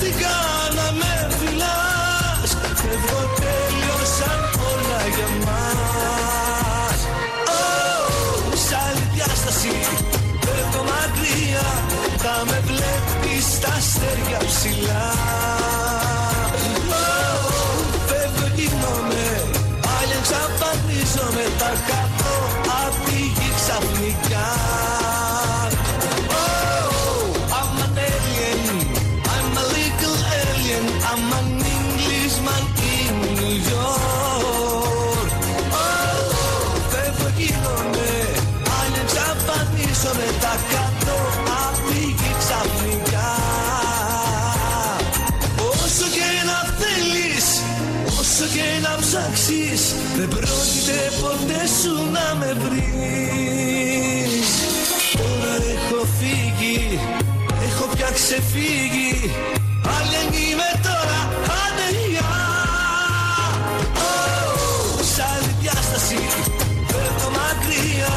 Πάψα ψεύτικα να με φυλάς. Φεύγω τέλειωσαν όλα για μας. Oh, Σ' άλλη διάσταση Φεύγω μακριά. Θα με βλέπεις στα αστέρια ψηλά πρόκειται ποτέ σου να με βρεις. Τώρα έχω φύγει Έχω πια ξεφύγει. Άλλη είμαι τώρα Ανεγιά oh, Σ' άλλη διάσταση Φεύγω μακριά.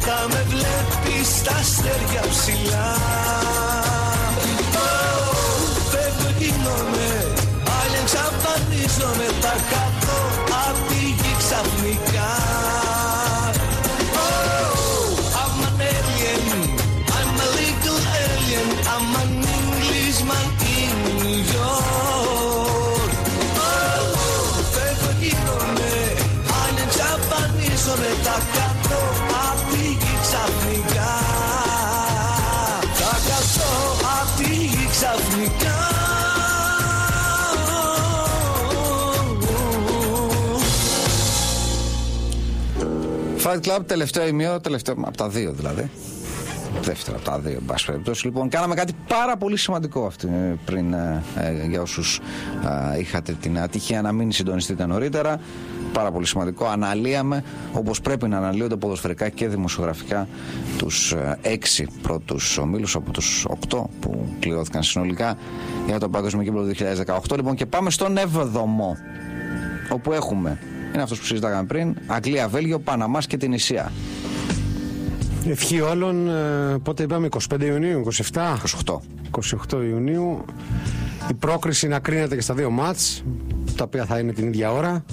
Θα με βλέπεις στα αστέρια ψηλά. Oh, Φεύγω γίνομαι. Άλλη εξαφανίζομαι Τα κάτω Fight Club, τελευταίο ημίο, τελευταίο από τα δύο δηλαδή. Δεύτερο από τα δύο, εν πάση περιπτώσει. Λοιπόν, κάναμε κάτι πάρα πολύ σημαντικό αυτή, πριν ε, ε, για όσους είχατε την ατυχία να μην συντονιστείτε νωρίτερα. Πάρα πολύ σημαντικό. Αναλύαμε όπως πρέπει να αναλύονται ποδοσφαιρικά και δημοσιογραφικά τους έξι πρώτους ομίλους από τους οκτώ που κληρώθηκαν συνολικά για το Παγκόσμιο Κύπρο του 2018. Λοιπόν, και πάμε στον 7ο όπου έχουμε είναι αυτός που συζητάγαμε πριν. Αγγλία, Βέλγιο, Παναμάς και την Ισία. Ευχή όλων, ε, πότε είπαμε, 25 Ιουνίου, 27. 28. 28 Ιουνίου. Η πρόκριση να κρίνεται και στα δύο μάτς, τα οποία θα είναι την ίδια ώρα.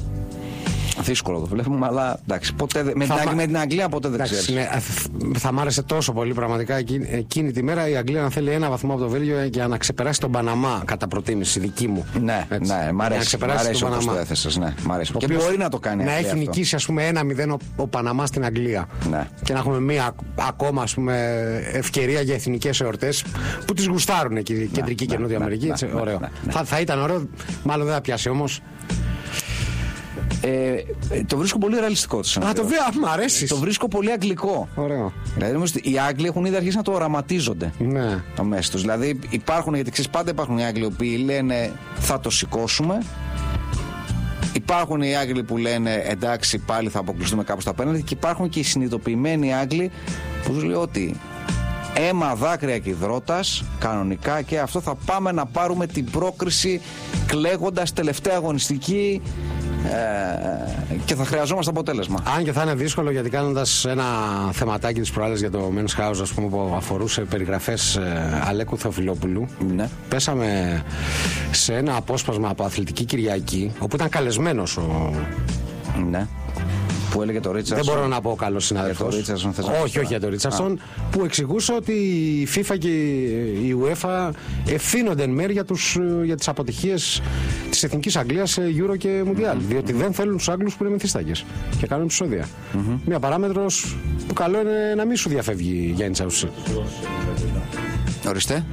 Δύσκολο το βλέπουμε, αλλά εντάξει, ποτέ, δεν- με, Θα την, μα- με την Αγγλία ποτέ δεν Εντάξει, ξέρεις. ναι, ε, θ- θα μ' άρεσε τόσο πολύ πραγματικά εκείνη, εκείνη τη μέρα η Αγγλία να θέλει ένα βαθμό από το Βέλγιο ε, για να ξεπεράσει τον Παναμά κατά προτίμηση δική μου. Ναι, Έτσι. ναι, μ' Για να αρέσει, μ' ξεπεράσει αρέσει τον όπως το Παναμά. έθεσες, ναι, μ' αρέσει. Ο Και οποίος μπορεί να το κάνει η Να Αγγλία έχει αυτό. νικήσει ας πούμε 1-0 ο, ο Παναμά στην Αγγλία. Ναι. Και να έχουμε μία ακ- ακόμα ας πούμε, ευκαιρία για εθνικές εορτές που τις γουστάρουν εκεί η κεντρική ναι, και νότια ναι, Αμερική. ναι, έτσι, ναι, ωραίο. ναι, ναι. Θα, θα ήταν ωραίο, μάλλον δεν θα πιάσει όμως. Ε, ε, το βρίσκω πολύ ρεαλιστικό το Α, σενάριο. το βέβαια, μ' αρέσεις. Το βρίσκω πολύ αγγλικό. Ωραίο. Δηλαδή, νομίζω ότι οι Άγγλοι έχουν ήδη αρχίσει να το οραματίζονται. Ναι. το μέση τους. Δηλαδή υπάρχουν, γιατί ξέρεις, πάντα υπάρχουν οι Άγγλοι οι οποίοι λένε θα το σηκώσουμε. Υπάρχουν οι Άγγλοι που λένε εντάξει πάλι θα αποκλειστούμε κάπου στα πέναντι και υπάρχουν και οι συνειδητοποιημένοι Άγγλοι που σου λέει ότι αίμα δάκρυα και υδρότας κανονικά και αυτό θα πάμε να πάρουμε την πρόκριση κλαίγοντας τελευταία αγωνιστική ε, και θα χρειαζόμαστε αποτέλεσμα. Αν και θα είναι δύσκολο γιατί κάνοντας ένα θεματάκι της προάλλη για το Men's House ας πούμε, που αφορούσε περιγραφές Αλέκου Θεοφιλόπουλου. Ναι. Πέσαμε σε ένα απόσπασμα από Αθλητική Κυριακή, όπου ήταν καλεσμένος ο. Ναι. Που έλεγε το Ρίτσαρντ. Δεν μπορώ να πω καλός συνάδελφος. Για τον Richardson θες να πεις Όχι, όχι για τον Ρίτσαρdsον. Που εξηγούσε ότι η FIFA και η UEFA ευθύνονται εν μέρει για, τους, για τις αποτυχίες της εθνικής Αγγλίας σε Euro και Mundial. Διότι δεν θέλουν τους Άγγλους που είναι μυθιστάκες και κάνουν επεισόδια. Μια παράμετρος που καλό είναι να μην σου διαφεύγει Γιάννη Τσάουσι. Ορίστε.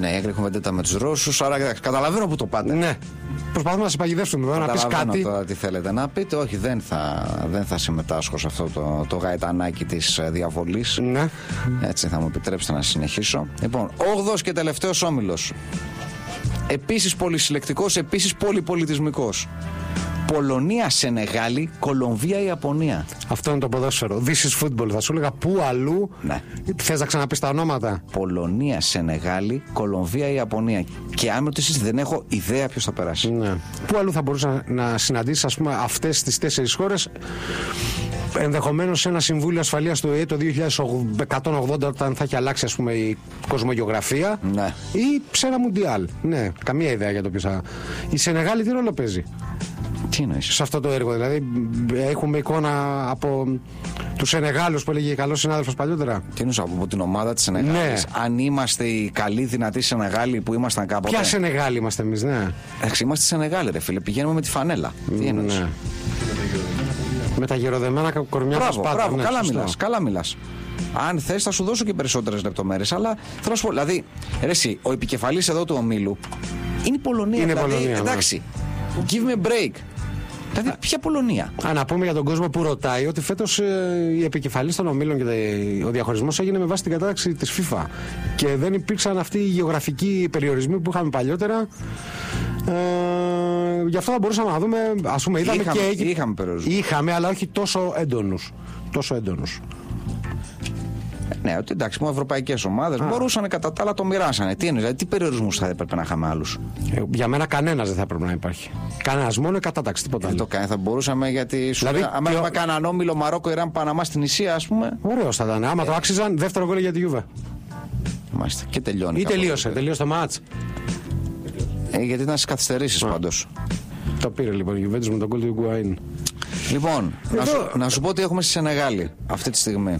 Ναι, οι Άγγλοι έχουν βεντέτα με τους Ρώσους, άρα εντάξει, καταλαβαίνω που το πάτε. Ναι. Προσπαθούμε να σε παγιδεύσουμε εδώ, να πεις Καταλαβαίνω κάτι. τώρα τι θέλετε να πείτε. Όχι, δεν θα, δεν θα συμμετάσχω σε αυτό το, το γαϊτανάκι της διαβολής. Ναι. Έτσι θα μου επιτρέψετε να συνεχίσω. Λοιπόν, 8ο και τελευταίος όμιλος. Επίσης πολυσυλλεκτικός, επίσης πολυπολιτισμικός. Πολωνία, Σενεγάλη, Κολομβία, Ιαπωνία. Αυτό είναι το ποδόσφαιρο. This is football. Θα σου έλεγα πού αλλού. Ναι. Θες να ξαναπείς τα ονόματα; Πολωνία, Σενεγάλη, Κολομβία, Ιαπωνία. Και αν με ρωτήσεις, δεν έχω ιδέα ποιος θα περάσει. Ναι. Πού αλλού θα μπορούσες να, να συναντήσεις αυτές τις τέσσερις χώρες ενδεχομένως σε ένα συμβούλιο ασφαλείας του ΕΕ το 2180 όταν θα έχει αλλάξει ας πούμε, η κοσμογεωγραφία Ναι. ή σε ένα μουντιάλ. Ναι, καμία ιδέα για το ποιος θα. Η Σενεγάλη τι ρόλο παίζει; Τι εννοείς; σε αυτό το έργο. Δηλαδή, έχουμε εικόνα από τους Σενεγάλους που έλεγε καλός συνάδελφος παλιότερα. Τι εννοείς από την ομάδα της Σενεγάλης; Ναι. Αν είμαστε οι καλοί, δυνατοί Σενεγάλοι που ήμασταν κάποτε; Ποια Σενεγάλη είμαστε εμείς, ναι. Εντάξει, είμαστε Σενεγάλοι, ρε φίλε. Πηγαίνουμε με τη φανέλα. Τι εννοείς; ναι. Με τα γεροδεμένα κορμιά Μπράβο, μας πάντα. μπράβο, ναι, καλά σωστό. μιλάς. Καλά μιλάς. Αν θες, θα σου δώσω και περισσότερες λεπτομέρειες. Αλλά θέλω να σου πω, δηλαδή, ρε, εσύ, ο επικεφαλής εδώ του ομίλου είναι η Πολωνία. Είναι η δηλαδή, Πολωνία, ναι. Εντάξει. Give me a break. Δηλαδή, ποια Πολωνία; Α, να πούμε για τον κόσμο που ρωτάει ότι φέτος η επικεφαλής των ομίλων και τε- ο διαχωρισμός έγινε με βάση την κατάταξη της FIFA. Και δεν υπήρξαν αυτοί οι γεωγραφικοί περιορισμοί που είχαμε παλιότερα. Ε, γι' αυτό θα μπορούσαμε να δούμε. Α πούμε, είδαμε Είχαμε- και έγινε- είχαμε περιορισμούς. Είχαμε, αλλά όχι τόσο έντονους. Τόσο έντονους. Ναι, ότι εντάξει, μου ευρωπαϊκές ομάδες μπορούσαν κατά τα άλλα το μοιράσανε. Τι εννοεί, δηλαδή, τι περιορισμούς θα έπρεπε να είχαμε άλλους; Ε, για μένα κανένας δεν θα έπρεπε να υπάρχει. Κανένας, μόνο η κατάταξη, τίποτα Δεν το άλλο. κάνει, θα μπορούσαμε γιατί. Σου Δηλαδή, δηλαδή, άμα και ο- έχουμε κανέναν όμιλο Μαρόκο, Ιράν, Παναμά στην Ισία, ας πούμε. Ωραίος θα ήταν. Άμα το άξιζαν, δεύτερο γκολ για τη Juve. Μάλιστα. Και τελειώνει. Ή κάπως. τελείωσε, τελείωσε το μάτ. Ε, γιατί ήταν στις καθυστερήσεις πάντως. Το πήρε λοιπόν η Juventus με τον γκολ του Γκουαΐν. Λοιπόν, να, Εδώ- σου, να σου πω τι έχουμε στη Σενεγάλη αυτή τη στιγμή.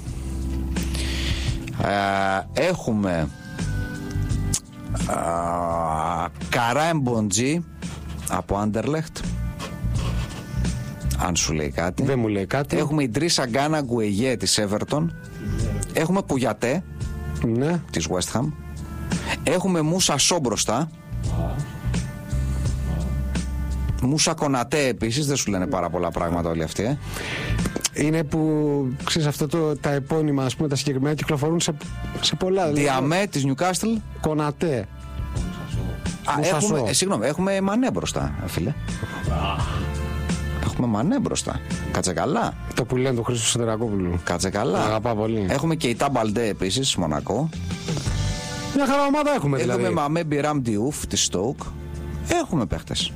Ε, έχουμε α, Καρά Εμποντζή από Άντερλεχτ. Αν σου λέει κάτι. Δεν μου λέει κάτι. Έχουμε Ιντρίσα Γκάνα Γκουεγέ της Everton. Έχουμε Κουγιατέ Ναι. της West Ham. Έχουμε Μούσα Σό μπροστά. Μούσα Κονατέ επίσης, δεν σου λένε πάρα πολλά πράγματα όλοι αυτοί. Ε. Είναι που ξέρεις αυτό το, τα επώνυμα, ας πούμε, τα συγκεκριμένα κυκλοφορούν σε, σε πολλά. δηλαδή, Διαμέ της Newcastle. Κονατέ. Α, Μούσα έχουμε, Σό. ε, συγγνώμη, έχουμε Μανέ μπροστά, ε, φίλε. Έχουμε Μανέ μπροστά. Κάτσε καλά. Το που λένε του Χρήστο Σιδερακόπουλου. Κάτσε καλά. Τον αγαπάω πολύ. Έχουμε και η Τάμπαλντέ επίσης, Μονακό. Μια χαρά ομάδα έχουμε δηλαδή. Έχουμε Μαμέ Μπιράμ Διούφ τη Στόκ. Έχουμε παίχτες.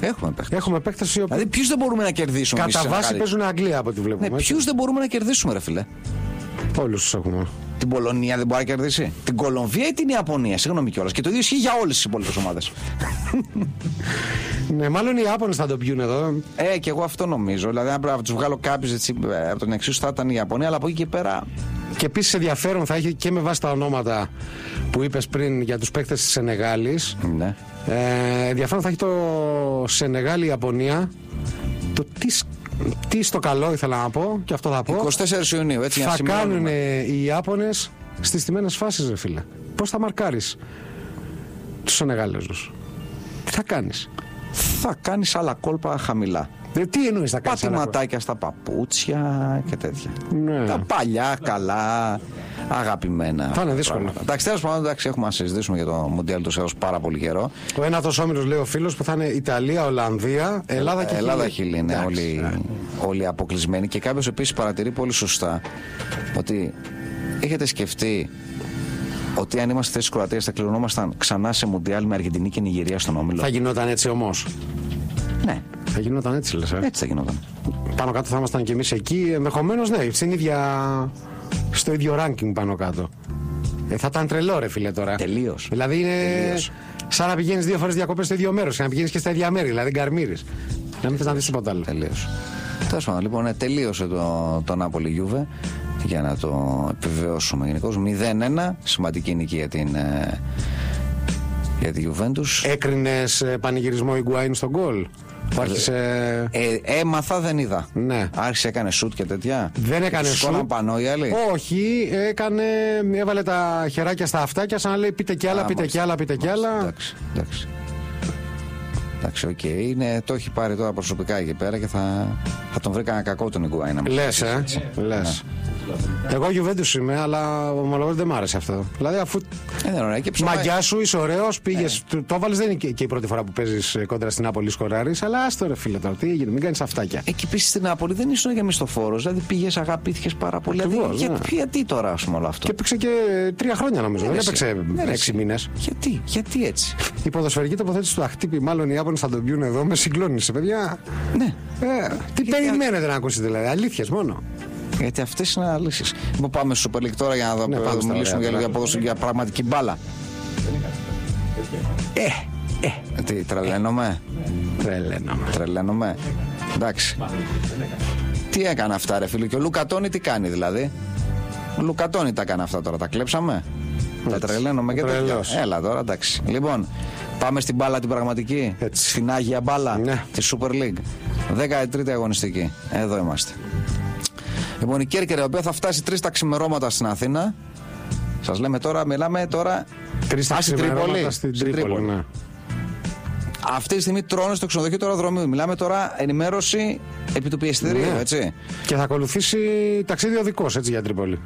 Έχουμε παίχτε. Έχουμε παίκτες οι οποίοι Δηλαδή, ποιους δεν μπορούμε να κερδίσουμε. εμείς κατά στη βάση Σενεγάλη; παίζουν Αγγλία από ό,τι βλέπουμε. Ναι, ποιους δεν μπορούμε να κερδίσουμε, ρε φίλε; Όλους τους έχουμε. Την Πολωνία δεν μπορεί να κερδίσει; Την Κολομβία ή την Ιαπωνία; Συγγνώμη κιόλας. Και το ίδιο ισχύει για όλες τις υπόλοιπες ομάδες. Ναι, μάλλον οι Ιάπωνες θα το πιούν εδώ. Ε, και εγώ αυτό νομίζω. Δηλαδή, αν πρέπει να τους βγάλω κάποιους από τον εξής, θα ήταν η Ιαπωνία. Αλλά από εκεί και πέρα. Και επίσης ενδιαφέρον θα έχει και με βάση τα ονόματα που είπες πριν για τους παίκτες της Σενεγάλης. Ναι. Ε, ενδιαφέρον θα έχει το Σενεγάλη-Ιαπωνία. Το τι, σ- τι στο καλό ήθελα να πω και αυτό θα πω. 24 Ιουνίου, έτσι για να θα σημειώνουμε. κάνουν οι Ιάπωνες στις τιμένες φάσεις, ρε φίλε. Πώς θα μαρκάρεις τους Σενεγάλεζους; Τι θα κάνεις; Θα κάνεις άλλα κόλπα χαμηλά. Ε, τι εννοείς θα κάνεις. Πατηματάκια στα παπούτσια και τέτοια. Ναι. Τα παλιά, καλά, αγαπημένα. Θα είναι δύσκολο. πράγματα. Εντάξει, τέλος πάντων, εντάξει, έχουμε να συζητήσουμε για το Μουντιάλ τους έως πάρα πολύ καιρό. Ο ένατος όμιλος λέει ο φίλος που θα είναι Ιταλία, Ολλανδία, Ελλάδα και Ελλάδα, Χιλή. Χιλή είναι Εντάξει, όλοι, ναι. όλοι αποκλεισμένοι. Και κάποιος επίσης παρατηρεί πολύ σωστά ότι έχετε σκεφτεί ότι αν είμαστε θέση Κροατίας θα κληρονόμασταν ξανά σε Μουντιάλ με Αργεντινή και Νιγηρία στον όμιλο. Θα γινόταν έτσι όμως. Ναι, Θα γινόταν έτσι, λες. Ε. έτσι θα γινόταν. Πάνω κάτω θα ήμασταν κι εμείς εκεί. Ενδεχομένως, ναι, στην ίδια. στο ίδιο ranking πάνω κάτω. Ε, θα ήταν τρελό, ρε φίλε τώρα. Τελείως. Δηλαδή είναι. Τελείως. σαν να πηγαίνεις δύο φορές διακοπές στο ίδιο μέρος και να πηγαίνεις και στα ίδια μέρη. Δηλαδή γκαρμίρι. Να μην θες να δεις τίποτα άλλο. Τελείως. Τέλος πάντων, λοιπόν, ε, τελείωσε το, το Νάπολη Γιούβε για να το επιβεβαιώσουμε γενικώς. 0-1. Σημαντική νίκη για την, ε, για τη Juventus. Έκρινες πανηγυρισμό Ιγκουάιν στον γκολ. Που άρχισε. Ε, έμαθα, δεν είδα. Ναι. Άρχισε, έκανε σουτ και τέτοια. Δεν έκανε Τους σουτ. σηκώναν πανό οι άλλοι. Όχι, έκανε, έβαλε τα χεράκια στα αυτάκια σαν να λέει πείτε κι άλλα, Α, πείτε μάλιστα. κι άλλα, πείτε κι Μάλιστα, άλλα. Εντάξει, εντάξει. Εντάξει, οκ. Είναι, το έχει πάρει τώρα προσωπικά εκεί πέρα και θα, θα τον βρει κανένα κακό τον Ιγκουάιν. Λες, ε. Λες. Εγώ Γιουβέντους είμαι, αλλά ομολογώ ότι δεν μ' άρεσε αυτό. Δηλαδή, αφού Ε, δεν ωραία. Και ψωμάει- μαγκιά σου είσαι ωραίος, πήγες. Το, το έβαλες, δεν είναι και, και η πρώτη φορά που παίζεις κόντρα στη Νάπολι σκοράρεις, αλλά άστο ρε φίλε τώρα, τι έγινε, μην κάνεις αυτάκια. Εκεί πίσω στην Νάπολη δεν ήσουν για μισθοφόρος. Δηλαδή πήγες, αγαπήθηκε πάρα πολύ. Ακριβώς, δηλαδή, ναι. για- γιατί τώρα, ας πούμε, όλο αυτό; Και έπαιξε και τρία χρόνια νομίζω. Δεν ρε, έπαιξε εσύ. Ναι, ρε, έξι εσύ. μήνες. Γιατί, γιατί έτσι; Η ποδοσφαιρική τοποθέτηση του Αχτύπη, μάλλον οι Ιάπωνε θα τον πιούν εδώ, με συγκλώνησε, παιδιά. ναι. Ε, τι περιμένετε να ακούσετε δηλαδή, αλήθειες μόνο. Γιατί αυτές είναι αναλύσει. Λοιπόν, πάμε στο Super League τώρα για να δω, Ναι, πάμε στα μιλήσουμε ωραία, για, τώρα. για, ποδόσφαιρο, για πραγματική μπάλα. Ε, ε, Τι, τρελαίνομαι; τρελαίνομαι. Τρελαίνομαι; Εντάξει. Τι έκανε αυτά, ρε φίλε. Και ο Λουκατόνι τι κάνει δηλαδή; Ο Λουκατόνι τα έκανε αυτά τώρα. Τα κλέψαμε; Τα τρελαίνομαι και Ο τέτοια. τρελός. Έλα τώρα, εντάξει. Λοιπόν, πάμε στην μπάλα την πραγματική. Έτσι. Στην Άγια μπάλα Ναι. τη Super League. 13η αγωνιστική. Εδώ είμαστε. Λοιπόν, η Κέρκυρα, η οποία θα φτάσει τρεις τα ξημερώματα στην Αθήνα. Σας λέμε τώρα, μιλάμε τώρα. Τρεις τα Α, στην Τρίπολη. ξημερώματα στην Στην Τρίπολη. Τρίπολη. ναι. Αυτή τη στιγμή τρώνε στο ξενοδοχείο του αεροδρομίου. Μιλάμε τώρα ενημέρωση επί του πιεστηρίου, Ναι. έτσι. Και θα ακολουθήσει ταξίδι οδικό έτσι για Τρίπολη.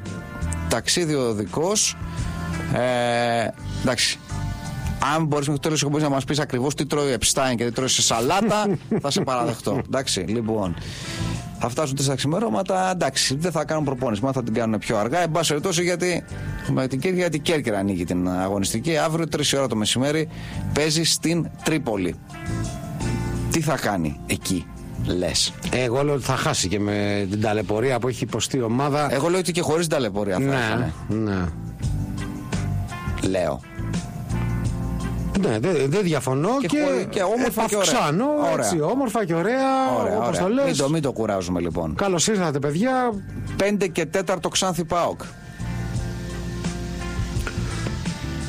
Ταξίδι οδικό. Ε, εντάξει. Αν μπορείς μέχρι το τέλος να μας πεις ακριβώς τι τρώει ο Επστάιν και τι τρώει σε σαλάτα, θα σε παραδεχτώ. Εντάξει, λοιπόν. Θα φτάσουν τρει τα ξημερώματα. Εντάξει, δεν θα κάνουν προπόνηση. Θα την κάνουν πιο αργά. Εν πάση περιπτώσει, γιατί με την Κέρκυρα, γιατί η Κέρκυρα ανοίγει την αγωνιστική. Αύριο 3 ώρα το μεσημέρι παίζει στην Τρίπολη. Τι θα κάνει εκεί, λες; Εγώ λέω ότι θα χάσει και με την ταλαιπωρία που έχει υποστεί η ομάδα. Εγώ λέω ότι και χωρίς ταλαιπωρία θα ναι, έχανε. ναι. Λέω. Ναι, δεν δεν διαφωνώ Και και, χωρί- και όμορφα και ωραία. επαυξάνω, Ωραία. έτσι, όμορφα και ωραία, Ωραία, όπως ωραία. το λες. Μην το, μην το κουράζουμε λοιπόν. Καλώς ήρθατε παιδιά. 5 και 4 Ξάνθη Πάοκ.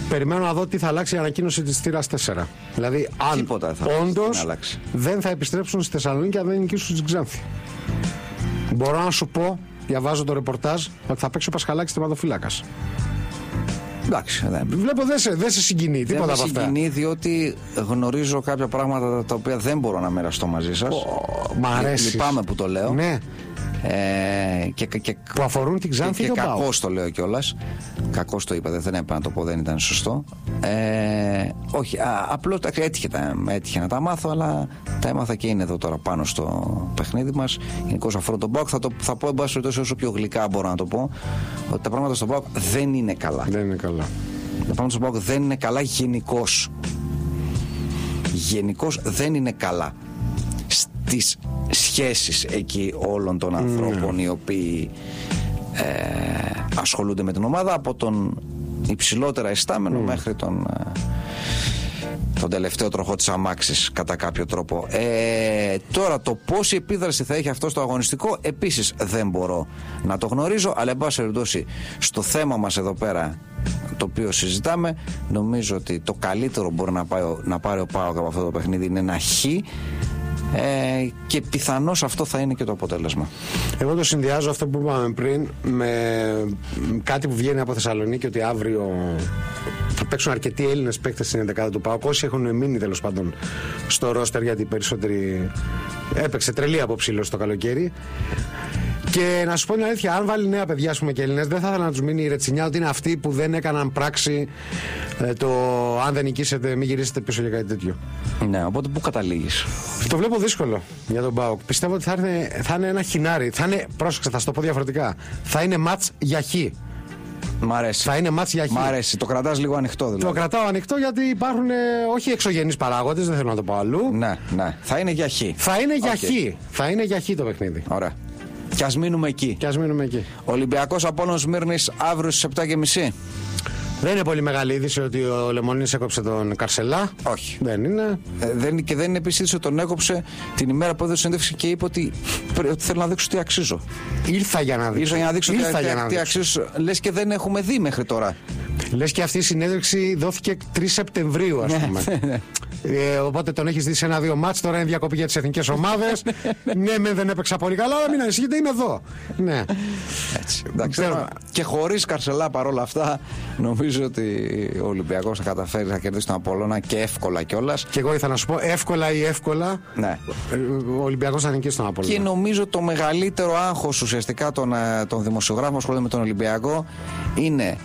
Περιμένω να δω τι θα αλλάξει η ανακοίνωση της θύρας 4. Δηλαδή, αν Τίποτα δεν θα αλλάξει, όντως δεν αλλάξει. δεν θα επιστρέψουν στη Θεσσαλονίκη αν δεν νικήσουν στην Ξάνθη. Μπορώ να σου πω, διαβάζω το ρεπορτάζ, ότι θα παίξει ο Πασχαλάκης τερματοφύλακας. Εντάξει, δεν, Βλέπω δεν σε, δεν σε συγκινεί δεν τίποτα με από αυτά. συγκινεί διότι γνωρίζω κάποια πράγματα τα οποία δεν μπορώ να μοιραστώ μαζί σας. μ' αρέσεις. Λυπάμαι που το λέω. Ναι, Ε, και, και, που αφορούν την Ξάνθη και, και, και τον Πάο. κακώ το λέω κιόλας. Κακώ το είπα, δεν δεν έπρεπε να το πω, δεν ήταν σωστό. Ε, όχι, απλώ έτυχε, τα- έτυχε να τα μάθω, αλλά τα έμαθα και είναι εδώ τώρα πάνω στο παιχνίδι μας. Γενικώ αφορά τον Πάοκ. Θα, το, θα πω, εν πάση περιπτώσει, όσο πιο γλυκά μπορώ να το πω, ότι τα πράγματα στον Πάοκ δεν είναι καλά. Δεν είναι καλά. Τα πράγματα στον Πάοκ δεν είναι καλά γενικώς. Γενικώς δεν είναι καλά στις σχέσεις εκεί όλων των ανθρώπων οι οποίοι ε, ασχολούνται με την ομάδα από τον υψηλότερα ειστάμενο μέχρι τον ε, τον τελευταίο τροχό της αμάξης κατά κάποιο τρόπο. Ε, τώρα το πόση επίδραση θα έχει αυτό στο αγωνιστικό επίσης δεν μπορώ να το γνωρίζω αλλά εν πάση περιπτώσει στο θέμα μας εδώ πέρα το οποίο συζητάμε νομίζω ότι το καλύτερο μπορεί να, πάει, ο- να πάρει ο Πάοκ από αυτό το παιχνίδι είναι ένα χ ε, και πιθανώς αυτό θα είναι και το αποτέλεσμα Εγώ το συνδυάζω αυτό που είπαμε πριν με κάτι που βγαίνει από Θεσσαλονίκη ότι αύριο θα παίξουν αρκετοί Έλληνες παίκτες στην 11η του ΠΑΟΚ. Όσοι έχουν μείνει τέλος πάντων στο ρόστερ γιατί οι περισσότεροι έπαιξε τρελή αποψήλωση το καλοκαίρι. Και να σου πω την αλήθεια, αν βάλει νέα παιδιά ας πούμε, και Έλληνες, δεν θα ήθελα να τους μείνει η ρετσινιά ότι είναι αυτοί που δεν έκαναν πράξη ε, το αν δεν νικήσετε, μην γυρίσετε πίσω για κάτι τέτοιο. ναι, οπότε πού καταλήγεις; Το βλέπω δύσκολο για τον ΠΑΟΚ. Πιστεύω ότι θα είναι, θα είναι ένα χινάρι. Θα είναι, πρόσεξε, θα σου το πω διαφορετικά. Θα είναι ματς για χ. Μ' αρέσει Θα είναι ματς για χ. Μ' αρέσει, το κρατάς λίγο ανοιχτό δηλαδή Το κρατάω ανοιχτό γιατί υπάρχουν ε, όχι εξωγενείς παράγοντες, δεν θέλω να το πω αλλού. Ναι, ναι. Θα είναι για χ. Θα είναι για Οκ. χ. Θα είναι για χ το παιχνίδι. Ωραία. Και ας μείνουμε εκεί. Και ας μείνουμε εκεί. Ολυμπιακός Απόλλων Σμύρνης αύριο στις 7.30. Δεν είναι πολύ μεγάλη είδηση ότι ο Λεμονής έκοψε τον Καρσελά. Όχι. Δεν είναι. Ε, δεν, και δεν είναι επίσης ότι τον έκοψε την ημέρα που έδωσε συνέντευξη και είπε ότι, πρέ- ότι θέλω να δείξω τι αξίζω. Ήρθα για να δείξω. Ήρθα για να δείξω Ήρθα τι, για τι, να τι δείξω. αξίζω. Λες και δεν έχουμε δει μέχρι τώρα. Λες και αυτή η συνέντευξη δόθηκε 3 Σεπτεμβρίου, ας πούμε. Ε, οπότε τον έχεις δει σε ένα-δύο μάτς, τώρα είναι διακοπή για τις εθνικές ομάδες. ναι, με δεν έπαιξα πολύ καλά, αλλά μην ανησυχείτε, είμαι εδώ. Ναι. Έτσι. Εντάξει, Ξέρω. τώρα, και χωρίς καρσελά παρόλα αυτά, νομίζω ότι ο Ολυμπιακός θα καταφέρει να κερδίσει τον Απόλλωνα και εύκολα κιόλας. Και εγώ ήθελα να σου πω εύκολα ή εύκολα. Ναι. ε, Ο Ολυμπιακός θα νικήσει τον Και Απόλλωνα. νομίζω το μεγαλύτερο άγχος ουσιαστικά των, ε, των δημοσιογράφων που ασχολούνται με τον Ολυμπιακό είναι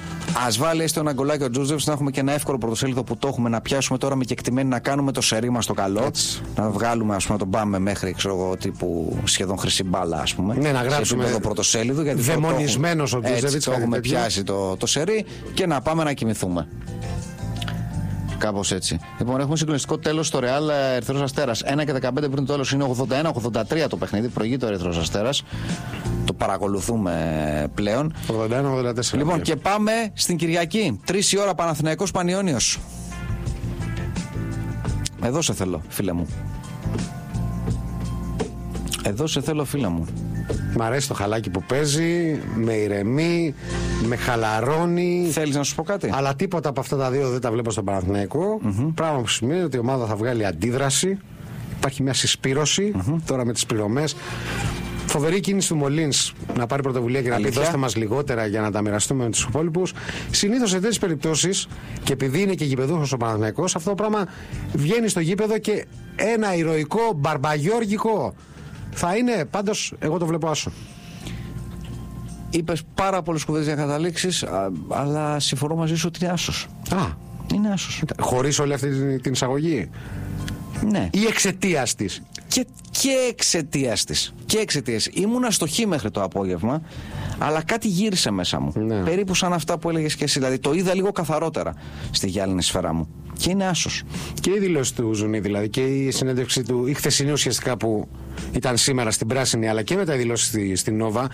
ας βάλει έστω ένα γκολάκι ο Τζούζεφς να έχουμε και ένα εύκολο πρωτοσέλιδο που το έχουμε να πιάσουμε τώρα με κεκτημένη να κάνουμε το σερί μας το καλό. Έτσι. Να βγάλουμε, ας πούμε, να τον πάμε μέχρι ξέρω εγώ, τύπου σχεδόν χρυσή μπάλα, ας πούμε. Ναι, να σε γράψουμε επίπεδο πρωτοσέλιδο. Γιατί το- το έχουμε- δαιμονισμένος ο Έτσι, Τζούζεβιτς, Το κάτι έχουμε τέτοιο. πιάσει το, το σερί και να πάμε να κοιμηθούμε. Κάπως έτσι. Λοιπόν, έχουμε συγκλονιστικό τέλος στο Ρεάλ Ερυθρός Αστέρας. 1 και 15 πριν το τέλος είναι 81-83 το παιχνίδι. Προηγείται ο Ερυθρός Αστέρας. Το παρακολουθούμε πλέον. 81-84. Λοιπόν, και πάμε στην Κυριακή. 3 η ώρα Παναθηναϊκός Πανιόνιος. Εδώ σε θέλω, φίλε μου. Εδώ σε θέλω, φίλε μου. Μ' αρέσει το χαλάκι που παίζει, με ηρεμεί, με χαλαρώνει. Θέλεις να σου πω κάτι; Αλλά τίποτα από αυτά τα δύο δεν τα βλέπω στον παναθηναικο Πράγμα που σημαίνει ότι η ομάδα θα βγάλει αντίδραση. Υπάρχει μια συσπήρωση τώρα με τις πληρωμές. Φοβερή κίνηση του Μολύνς να πάρει πρωτοβουλία και να πει: Αλήθεια; Δώστε μας λιγότερα για να τα μοιραστούμε με τους υπόλοιπους. Συνήθως σε τέτοιες περιπτώσεις, και επειδή είναι και γηπεδούχος ο Παναθηναϊκός αυτό το πράγμα βγαίνει στο γήπεδο και ένα ηρωικό μπαρμπαγιόργικο θα είναι. Πάντως, εγώ το βλέπω άσο. Είπες πάρα πολλές κουβέντε για καταλήξεις, αλλά συμφωνώ μαζί σου ότι είναι άσος. Α, Είναι άσος. χωρίς όλη αυτή την- την εισαγωγή. Ναι. Ή εξαιτίας της. Και, και εξαιτίας της. Και εξαιτίας. Ήμουνα στο χ μέχρι το απόγευμα, αλλά κάτι γύρισε μέσα μου. Ναι. Περίπου σαν αυτά που έλεγες και εσύ. Δηλαδή το είδα λίγο καθαρότερα στη γυάλινη σφαίρα μου. Και είναι άσος. Και η δήλωση του Ζουνί, δηλαδή, και η συνέντευξη του, η χθεσινή ουσιαστικά που ήταν σήμερα στην Πράσινη, αλλά και μετά η δήλωση στη, στην Νόβα.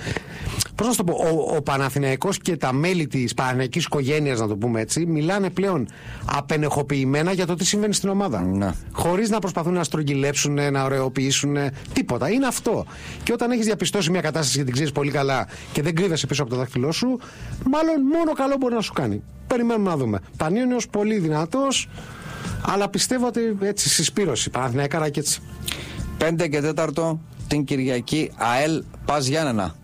Πώς να σου το πω, ο, ο Παναθηναϊκός και τα μέλη της Παναθηναϊκής οικογένειας, να το πούμε έτσι, μιλάνε πλέον απενεχοποιημένα για το τι συμβαίνει στην ομάδα. Ναι. Χωρίς να προσπαθούν να στρογγυλέψουν, να ωρεοποιήσουν, τίποτα. Είναι αυτό. Και όταν έχεις διαπιστώσει μια κατάσταση και την ξέρεις πολύ καλά και δεν κρύβεσαι πίσω από το δάχτυλό σου, μάλλον μόνο καλό μπορεί να σου κάνει. Περιμένουμε να δούμε. Πανίωνιος πολύ δυνατός, αλλά πιστεύω ότι έτσι συσπήρωση. Παναθηναϊκά και έτσι. 5 και 4 την Κυριακή ΑΕΛ Πας Γιάννενα.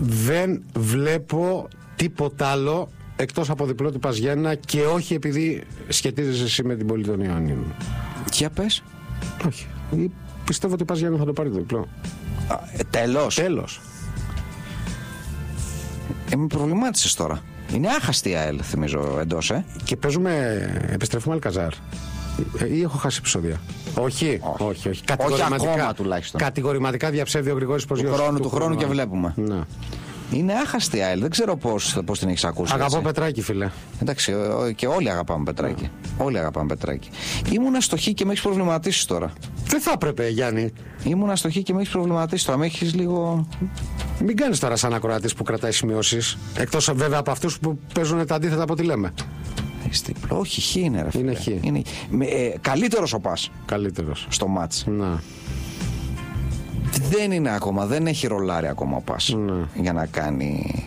Δεν βλέπω τίποτα άλλο εκτός από διπλό του Παζιάννα και όχι επειδή σχετίζεσαι εσύ με την πόλη των Ιωαννίνων. Για πες. Όχι. Ή Πιστεύω ότι ο Παζιάννα θα το πάρει το διπλό. Τέλος. Τέλος. Ε, με προβλημάτισες τώρα. Είναι άχαστη η ΑΕΛ, θυμίζω εντός, ε. Και παίζουμε, επιστρέφουμε Αλκαζάρ. Ε, Ή έχω χάσει επεισόδια. Όχι, όχι, όχι. ακόμα τουλάχιστον. Κατηγορηματικά διαψεύδει ο Γρηγόρης Του χρόνου, του χρόνου και βλέπουμε. Ναι. Είναι άχαστη η ΑΕΛ. Δεν ξέρω πώς πώς την έχεις ακούσει. Αγαπώ έτσι. Πετράκη, φίλε. Εντάξει, ο- ο- και όλοι αγαπάμε Πετράκη. Όλοι αγαπάμε Πετράκη. Ήμουνα στο Χ και με έχεις προβληματίσει τώρα. Δεν θα έπρεπε, Γιάννη. Ήμουνα στο Χ και με έχεις προβληματίσει τώρα. Με έχεις λίγο. Μην κάνεις τώρα σαν ακροατής που κρατάει σημειώσεις. Εκτός βέβαια από αυτούς που παίζουν τα αντίθετα από ό,τι λέμε. Έχεις δίπλο. Όχι, Χ είναι ρε. Είναι φίλε. Χ. Είναι... Με, ε, Καλύτερος ο Πας Καλύτερος. στο μάτς. Να. Δεν είναι ακόμα, δεν έχει ρολάρει ακόμα ο Πας Ναι. για να κάνει.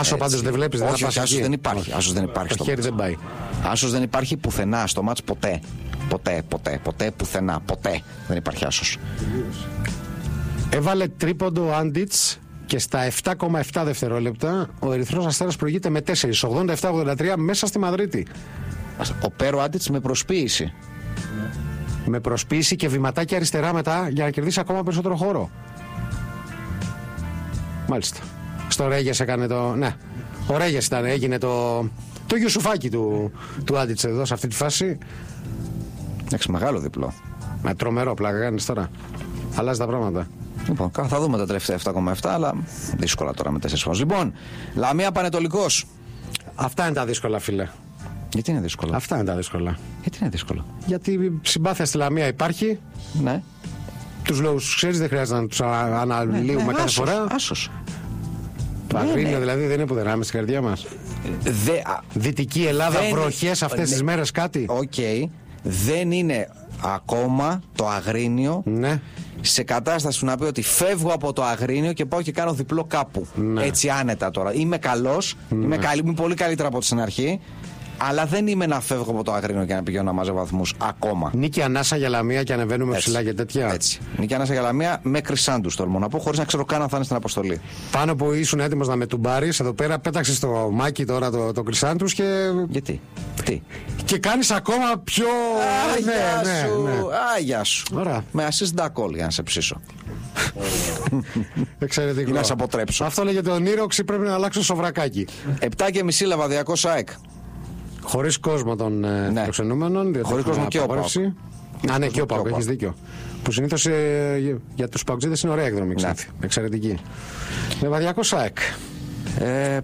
Άσο πάντως δεν βλέπεις, δεν όχι, θα όχι, πας άσος εκεί. δεν υπάρχει. Όχι. Άσος δεν υπάρχει Το στο χέρι μάτς. δεν πάει. Άσος δεν υπάρχει πουθενά στο μάτς ποτέ. Ποτέ, ποτέ, ποτέ, πουθενά. Ποτέ δεν υπάρχει άσος. Έβαλε τρίποντο ο Άντιτς και στα 7,7 δευτερόλεπτα ο Ερυθρός Αστέρας προηγείται με 4, 87-83 μέσα στη Μαδρίτη. Ο Πέρο Άντιτς με προσποίηση. Με προσποίηση και βηματάκια αριστερά μετά για να κερδίσει ακόμα περισσότερο χώρο. Μάλιστα. Στο Ρέγες έκανε το. Ναι. Ο Ρέγες ήταν, έγινε το. Το γιουσουφάκι του, του Άντιτς εδώ σε αυτή τη φάση. Εντάξει, μεγάλο διπλό. Με τρομερό πλάκα κάνεις τώρα. Αλλάζει τα πράγματα. Λοιπόν, κα- θα δούμε τα τελευταία 7,7, αλλά δύσκολα τώρα με 4 φωνές. Λοιπόν, Λαμία Πανετολικός. Αυτά είναι τα δύσκολα, φίλε. Γιατί είναι δύσκολο. Αυτά είναι τα δύσκολα. Γιατί είναι δύσκολο. Γιατί η συμπάθεια στη Λαμία υπάρχει. Ναι. Τους λόγου ξέρεις, δεν χρειάζεται να τους αναλύουμε ναι, κάθε άσος, φορά. Άσος. Το Αγρίνιο ναι. δηλαδή δεν είναι που δεν ράμε στην καρδιά μας. Δε, α, Δυτική Ελλάδα, Δεν- βροχές αυτές Ναι. τι μέρες κάτι. Οκ. Δεν είναι ακόμα το Αγρίνιο Ναι. Σε κατάσταση που να πει ότι φεύγω από το Αγρίνιο και πάω και κάνω διπλό κάπου. Ναι. Έτσι άνετα τώρα. Είμαι καλός, είμαι, καλή, είμαι πολύ καλύτερα από ό,τι στην αρχή, Αλλά δεν είμαι να φεύγω από το Αγρίνιο και να πηγαίνω να μαζεύω βαθμούς ακόμα. Νίκη ανάσα για Λαμία και ανεβαίνουμε Έτσι. ψηλά και τέτοια. Έτσι. Νίκη ανάσα για Λαμία με Κρισάντους τολμώ να πω, χωρίς να ξέρω καν αν θα είναι στην αποστολή. Πάνω που ήσουν έτοιμος να με τουμπάρεις, εδώ πέρα πέταξες το μάκι τώρα το, το κρυσάντους και, Γιατί; Τι; και κάνεις ακόμα πιο. Α, ναι, γεια ναι, σου. ναι. Α, γεια σου. Ωραία. Με assist duck call για να σε ψήσω. Εξαιρετικό. Ή να σε αποτρέψω. Αυτό λέγεται ονείροξη, πρέπει να αλλάξω σοβρακάκι. 7 και μισή λαβαδιακό ΑΕΚ. Χωρίς κόσμο των ε, Ναι. φιλοξενούμενων. διότι Χωρίς έχουμε κόσμο και ο απαγόρευση. Α, ναι, και ο Πάουκ, Και ο έχεις ΠΑΟΚ. δίκιο. Που συνήθως για τους Παουτζίδε είναι ωραία εκδρομή. Ξάνθη. Εξαιρετική. Λεβαδιακό ΣΑΕΚ. Ε,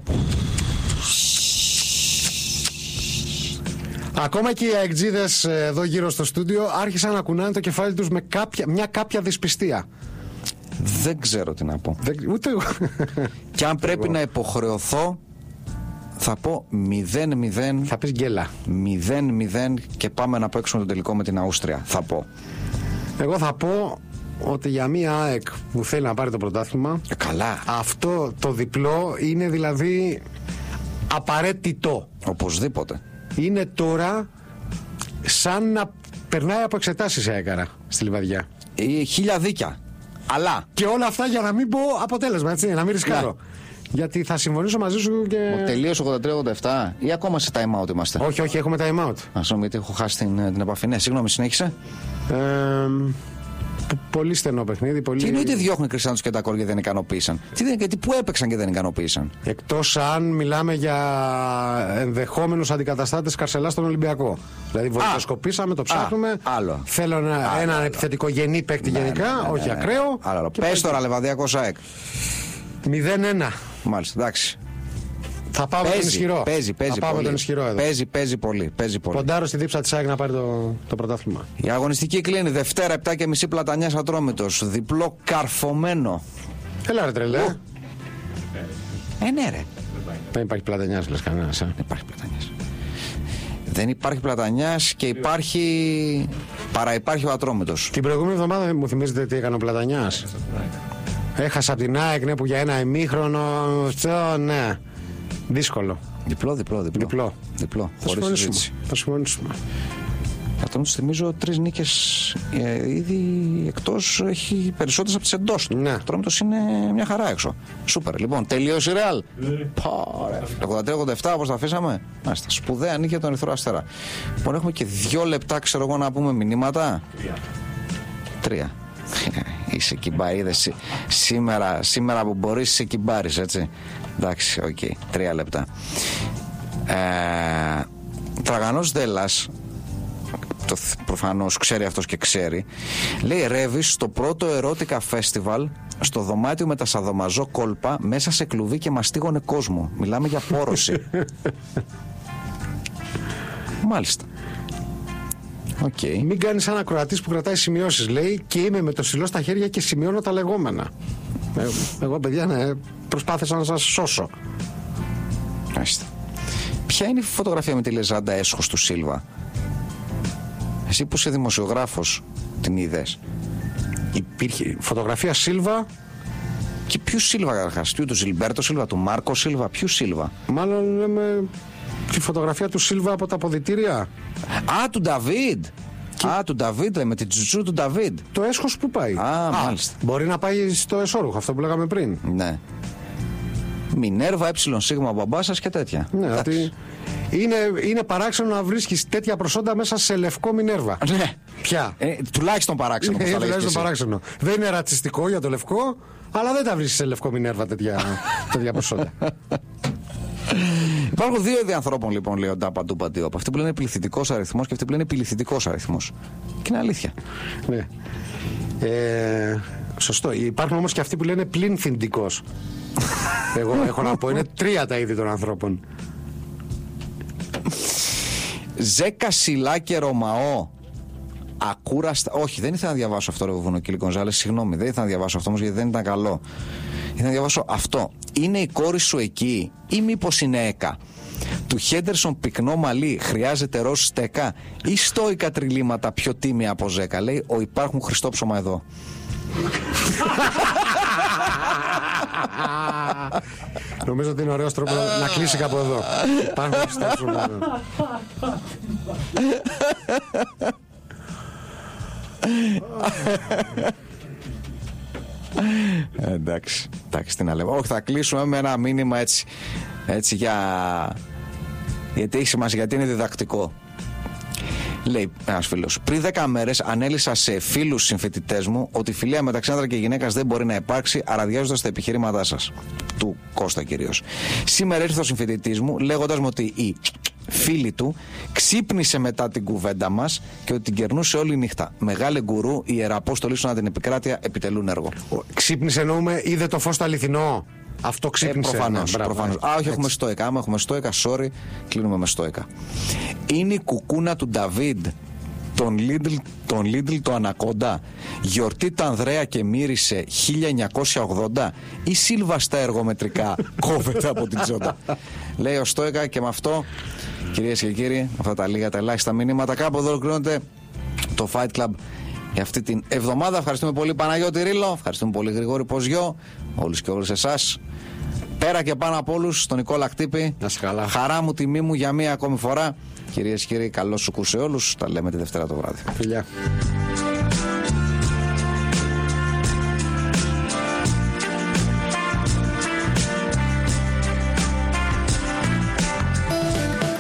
Ακόμα και οι αεκτζίδες εδώ γύρω στο στούντιο άρχισαν να κουνάνε το κεφάλι τους με κάποια, μια κάποια δυσπιστία. δεν ξέρω τι να πω. Δεν, ούτε εγώ. Και αν πρέπει να υποχρεωθώ, θα πω 0-0. Θα πεις γκέλα. 0-0 και πάμε να παίξουμε τον τελικό με την Αούστρια. Θα πω. Εγώ θα πω ότι για μια ΑΕΚ που θέλει να πάρει το πρωτάθλημα, Ε, καλά. αυτό το διπλό είναι δηλαδή απαραίτητο. Οπωσδήποτε. Είναι τώρα σαν να περνάει από εξετάσεις η ΑΕΚ άρα, στη Λιβαδιά. Ε, χίλια δίκια. Αλλά Και όλα αυτά για να μην πω αποτέλεσμα, έτσι, να μην ρισκάρω. Γιατί θα συμφωνήσω μαζί σου και. τελείωσε 83-87 ή ακόμα σε time out είμαστε. Όχι, όχι, έχουμε time out. Α πούμε, γιατί έχω χάσει την, την επαφή. Ναι, συγγνώμη, συνέχισε. Ε, π- πολύ στενό παιχνίδι. Πολύ... Τι εννοείται διώχνουν Κριστιανού και τα κόρια δεν ικανοποίησαν; Τι δεν, γιατί πού έπαιξαν και δεν ικανοποίησαν; Εκτός αν μιλάμε για ενδεχόμενους αντικαταστάτες Καρσελάς στον Ολυμπιακό. Δηλαδή, βολιδοσκοπήσαμε, το ψάχνουμε. άλλο. Θέλω ένα, Άλλο, έναν άλλο. επιθετικό γενή παίκτη γενικά, όχι ακραίο. Άρα, Και πες παίζει. τώρα, Λεβαδιακό ΣΑΕΚ. 0-1. Μάλιστα, εντάξει. Θα πάω με τον Παίζει, ισχυρό. παίζει, παίζει. Θα πάω με πολύ. τον ισχυρό εδώ. Παίζει, παίζει πολύ. Παίζει πολύ. Ποντάρω στη δίψα της ΑΕΚ να πάρει το, το πρωτάθλημα. Η αγωνιστική κλείνει Δευτέρα 7 και μισή πλατανιάς Ατρόμητος. Διπλό καρφωμένο. Έλα ρε τρελέ. Ε, ναι, ρε. Δεν υπάρχει πλατενιά, λες κανένας. Ε. Δεν υπάρχει πλατανιάς. Δεν υπάρχει πλατανιάς και υπάρχει. Παραυπάρχει ο Ατρόμητος. Την προηγούμενη εβδομάδα μου θυμίζετε τι έκανε ο Πλατανιάς. Έχασα από την ΑΕΚ ναι, που για ένα ημίχρονο. Αυτό, ναι. Δύσκολο. Διπλό, διπλό, διπλό. Διπλό. διπλό. Θα Χωρίς συμφωνήσουμε. συζήτηση. Θα συμφωνήσουμε. Ατρόμητο θυμίζω τρεις νίκες ε, ήδη εκτός. Έχει περισσότερες από τις εντός του. Ναι. Ατρόμητο είναι μια χαρά έξω. Σούπερ. Λοιπόν, τελείωσε η Ρεάλ. Πάρε. 83-87 όπως τα αφήσαμε. Μάλιστα. Σπουδαία νίκη για τον Ερυθρό Αστέρα. Λοιπόν, έχουμε και δύο λεπτά, ξέρω εγώ, να πούμε μηνύματα. Τρία. Είσαι κυμπαρίδε. Σήμερα, σήμερα που μπορείς, είσαι κιμπάρης, έτσι. Εντάξει, οκ. Τρία λεπτά. Ε, Τραγανός Δέλλα, το προφανώς ξέρει αυτός και ξέρει, λέει ρεύει στο πρώτο Erotica φεστιβάλ στο δωμάτιο με τα σαδομαζό κόλπα μέσα σε κλουβί και μαστίγωνε κόσμο. Μιλάμε για πόρωση. Μάλιστα. Οκ. Μην κάνεις σαν ακροατής που κρατάει σημειώσεις, λέει, και είμαι με το στυλό στα χέρια και σημειώνω τα λεγόμενα. Ε, εγώ, παιδιά, ναι, προσπάθησα να σας σώσω. Μάλιστα. Ποια είναι η φωτογραφία με τη λεζάντα έσχος του Σίλβα; Εσύ που είσαι δημοσιογράφος την είδες; Υπήρχε φωτογραφία Σίλβα, Και ποιου Σίλβα καταρχάς, του, του Ζιλμπέρτο Σίλβα, του Μάρκο Σίλβα, ποιου Σίλβα; μάλλον λέμε τη φωτογραφία του Σίλβα από τα αποδητήρια. Α, του Νταβίδ! Α, του Νταβίδ, λέμε, την τζουτζού του Νταβίδ. Το έσχος που πάει. Α, μάλιστα. Μπορεί να πάει στο εσώρουχο, αυτό που λέγαμε πριν. Ναι. Μινέρβα, ε σίγμα, μπαμπάσα και τέτοια. Ναι, Εντάξει. ότι είναι, είναι παράξενο να βρίσκεις τέτοια προσόντα μέσα σε λευκό Μινέρβα. Ναι. Πια. Ε, τουλάχιστον παράξενο. Είναι όπως τα λέγεις τουλάχιστον και εσύ. παράξενο. Δεν είναι ρατσιστικό για το λευκό, αλλά δεν τα βρίσκεις σε λευκό Μινέρβα τέτοια, τέτοια προσόντα. Υπάρχουν δύο είδη ανθρώπων λοιπόν, λέει ο Ντάπα Ντούπα Ντιόπ. Αυτοί που λένε πληθυντικό αριθμός και αυτοί που λένε επιληθυντικό αριθμός. Και είναι αλήθεια. ναι. Ε, σωστό. Υπάρχουν όμως και αυτοί που λένε πλην θυντικό. Εγώ έχω να πω, είναι τρία τα είδη των ανθρώπων. Ζέκα Σιλά και Ρωμαό. Ακούραστα. Όχι, δεν ήθελα να διαβάσω αυτό, ρε Βουνοκύλη Κονζάλες. Συγγνώμη, δεν ήθελα να διαβάσω αυτό όμως γιατί δεν ήταν καλό. Ήθελα να διαβάσω αυτό. Είναι η κόρη σου εκεί ή μήπως είναι έκα; Του Χέντερσον πυκνό μαλλί χρειάζεται ροζ στέκα ή στόικα τριλήματα πιο τίμια από ζέκα; Λέει ο υπάρχουν Χριστόψωμα εδώ. Νομίζω ότι είναι ωραίος τρόπος να κλείσει κάπου εδώ. Πάμε να στάσουμε. Ε, εντάξει, εντάξει, τι να λέμε. Όχι, θα κλείσουμε με ένα μήνυμα έτσι, έτσι για. Γιατί έχει σημασία, γιατί είναι διδακτικό. Λέει ένας φίλος. Πριν 10 μέρες ανέλησα σε φίλους συμφοιτητές μου ότι η φιλία μεταξύ άντρα και γυναίκας δεν μπορεί να υπάρξει, αραδιάζοντας τα επιχειρήματά σας. Του Κώστα κυρίως. Σήμερα ήρθε ο συμφοιτητής μου λέγοντας μου ότι η φίλη του ξύπνησε μετά την κουβέντα μας και ότι την κερνούσε όλη νύχτα. Μεγάλη γκουρού, οι ιεραπόστολοι σου την επικράτεια επιτελούν έργο. Ξύπνησε εννοούμε, είδε το φως το αληθινό. Αυτό ξύπνησε. Προφανώς. ναι, μπράβο, προφανώς. έτσι. Α, όχι, έχουμε στόικα. Άμα έχουμε στόικα, sorry, κλείνουμε με στόικα. Είναι η κουκούνα του Νταβίδ. Τον Lidl, τον Lidl το Ανακόντα. Γιορτή του Ανδρέα και μύρισε 1980 ή Σίλβα στα εργομετρικά κόβεται από την τσόντα. Λέει ο Στόικα και με αυτό, κυρίες και κύριοι, με αυτά τα λίγα τα ελάχιστα μηνύματα, κάπου εδώ ολοκληρώνεται το Fight Club για αυτή την εβδομάδα. Ευχαριστούμε πολύ Παναγιώτη Ρίλο, ευχαριστούμε πολύ Γρηγόρη Ποζιό, όλους και όλες εσάς. Πέρα και πάνω από όλους, τον Νικόλα Κτύπη. Να είσαι καλά. Χαρά μου, τιμή μου για μία ακόμη φορά. Κυρίες και κύριοι, καλό σου κουρ σε όλους. Τα λέμε τη Δευτέρα το βράδυ. Φιλιά.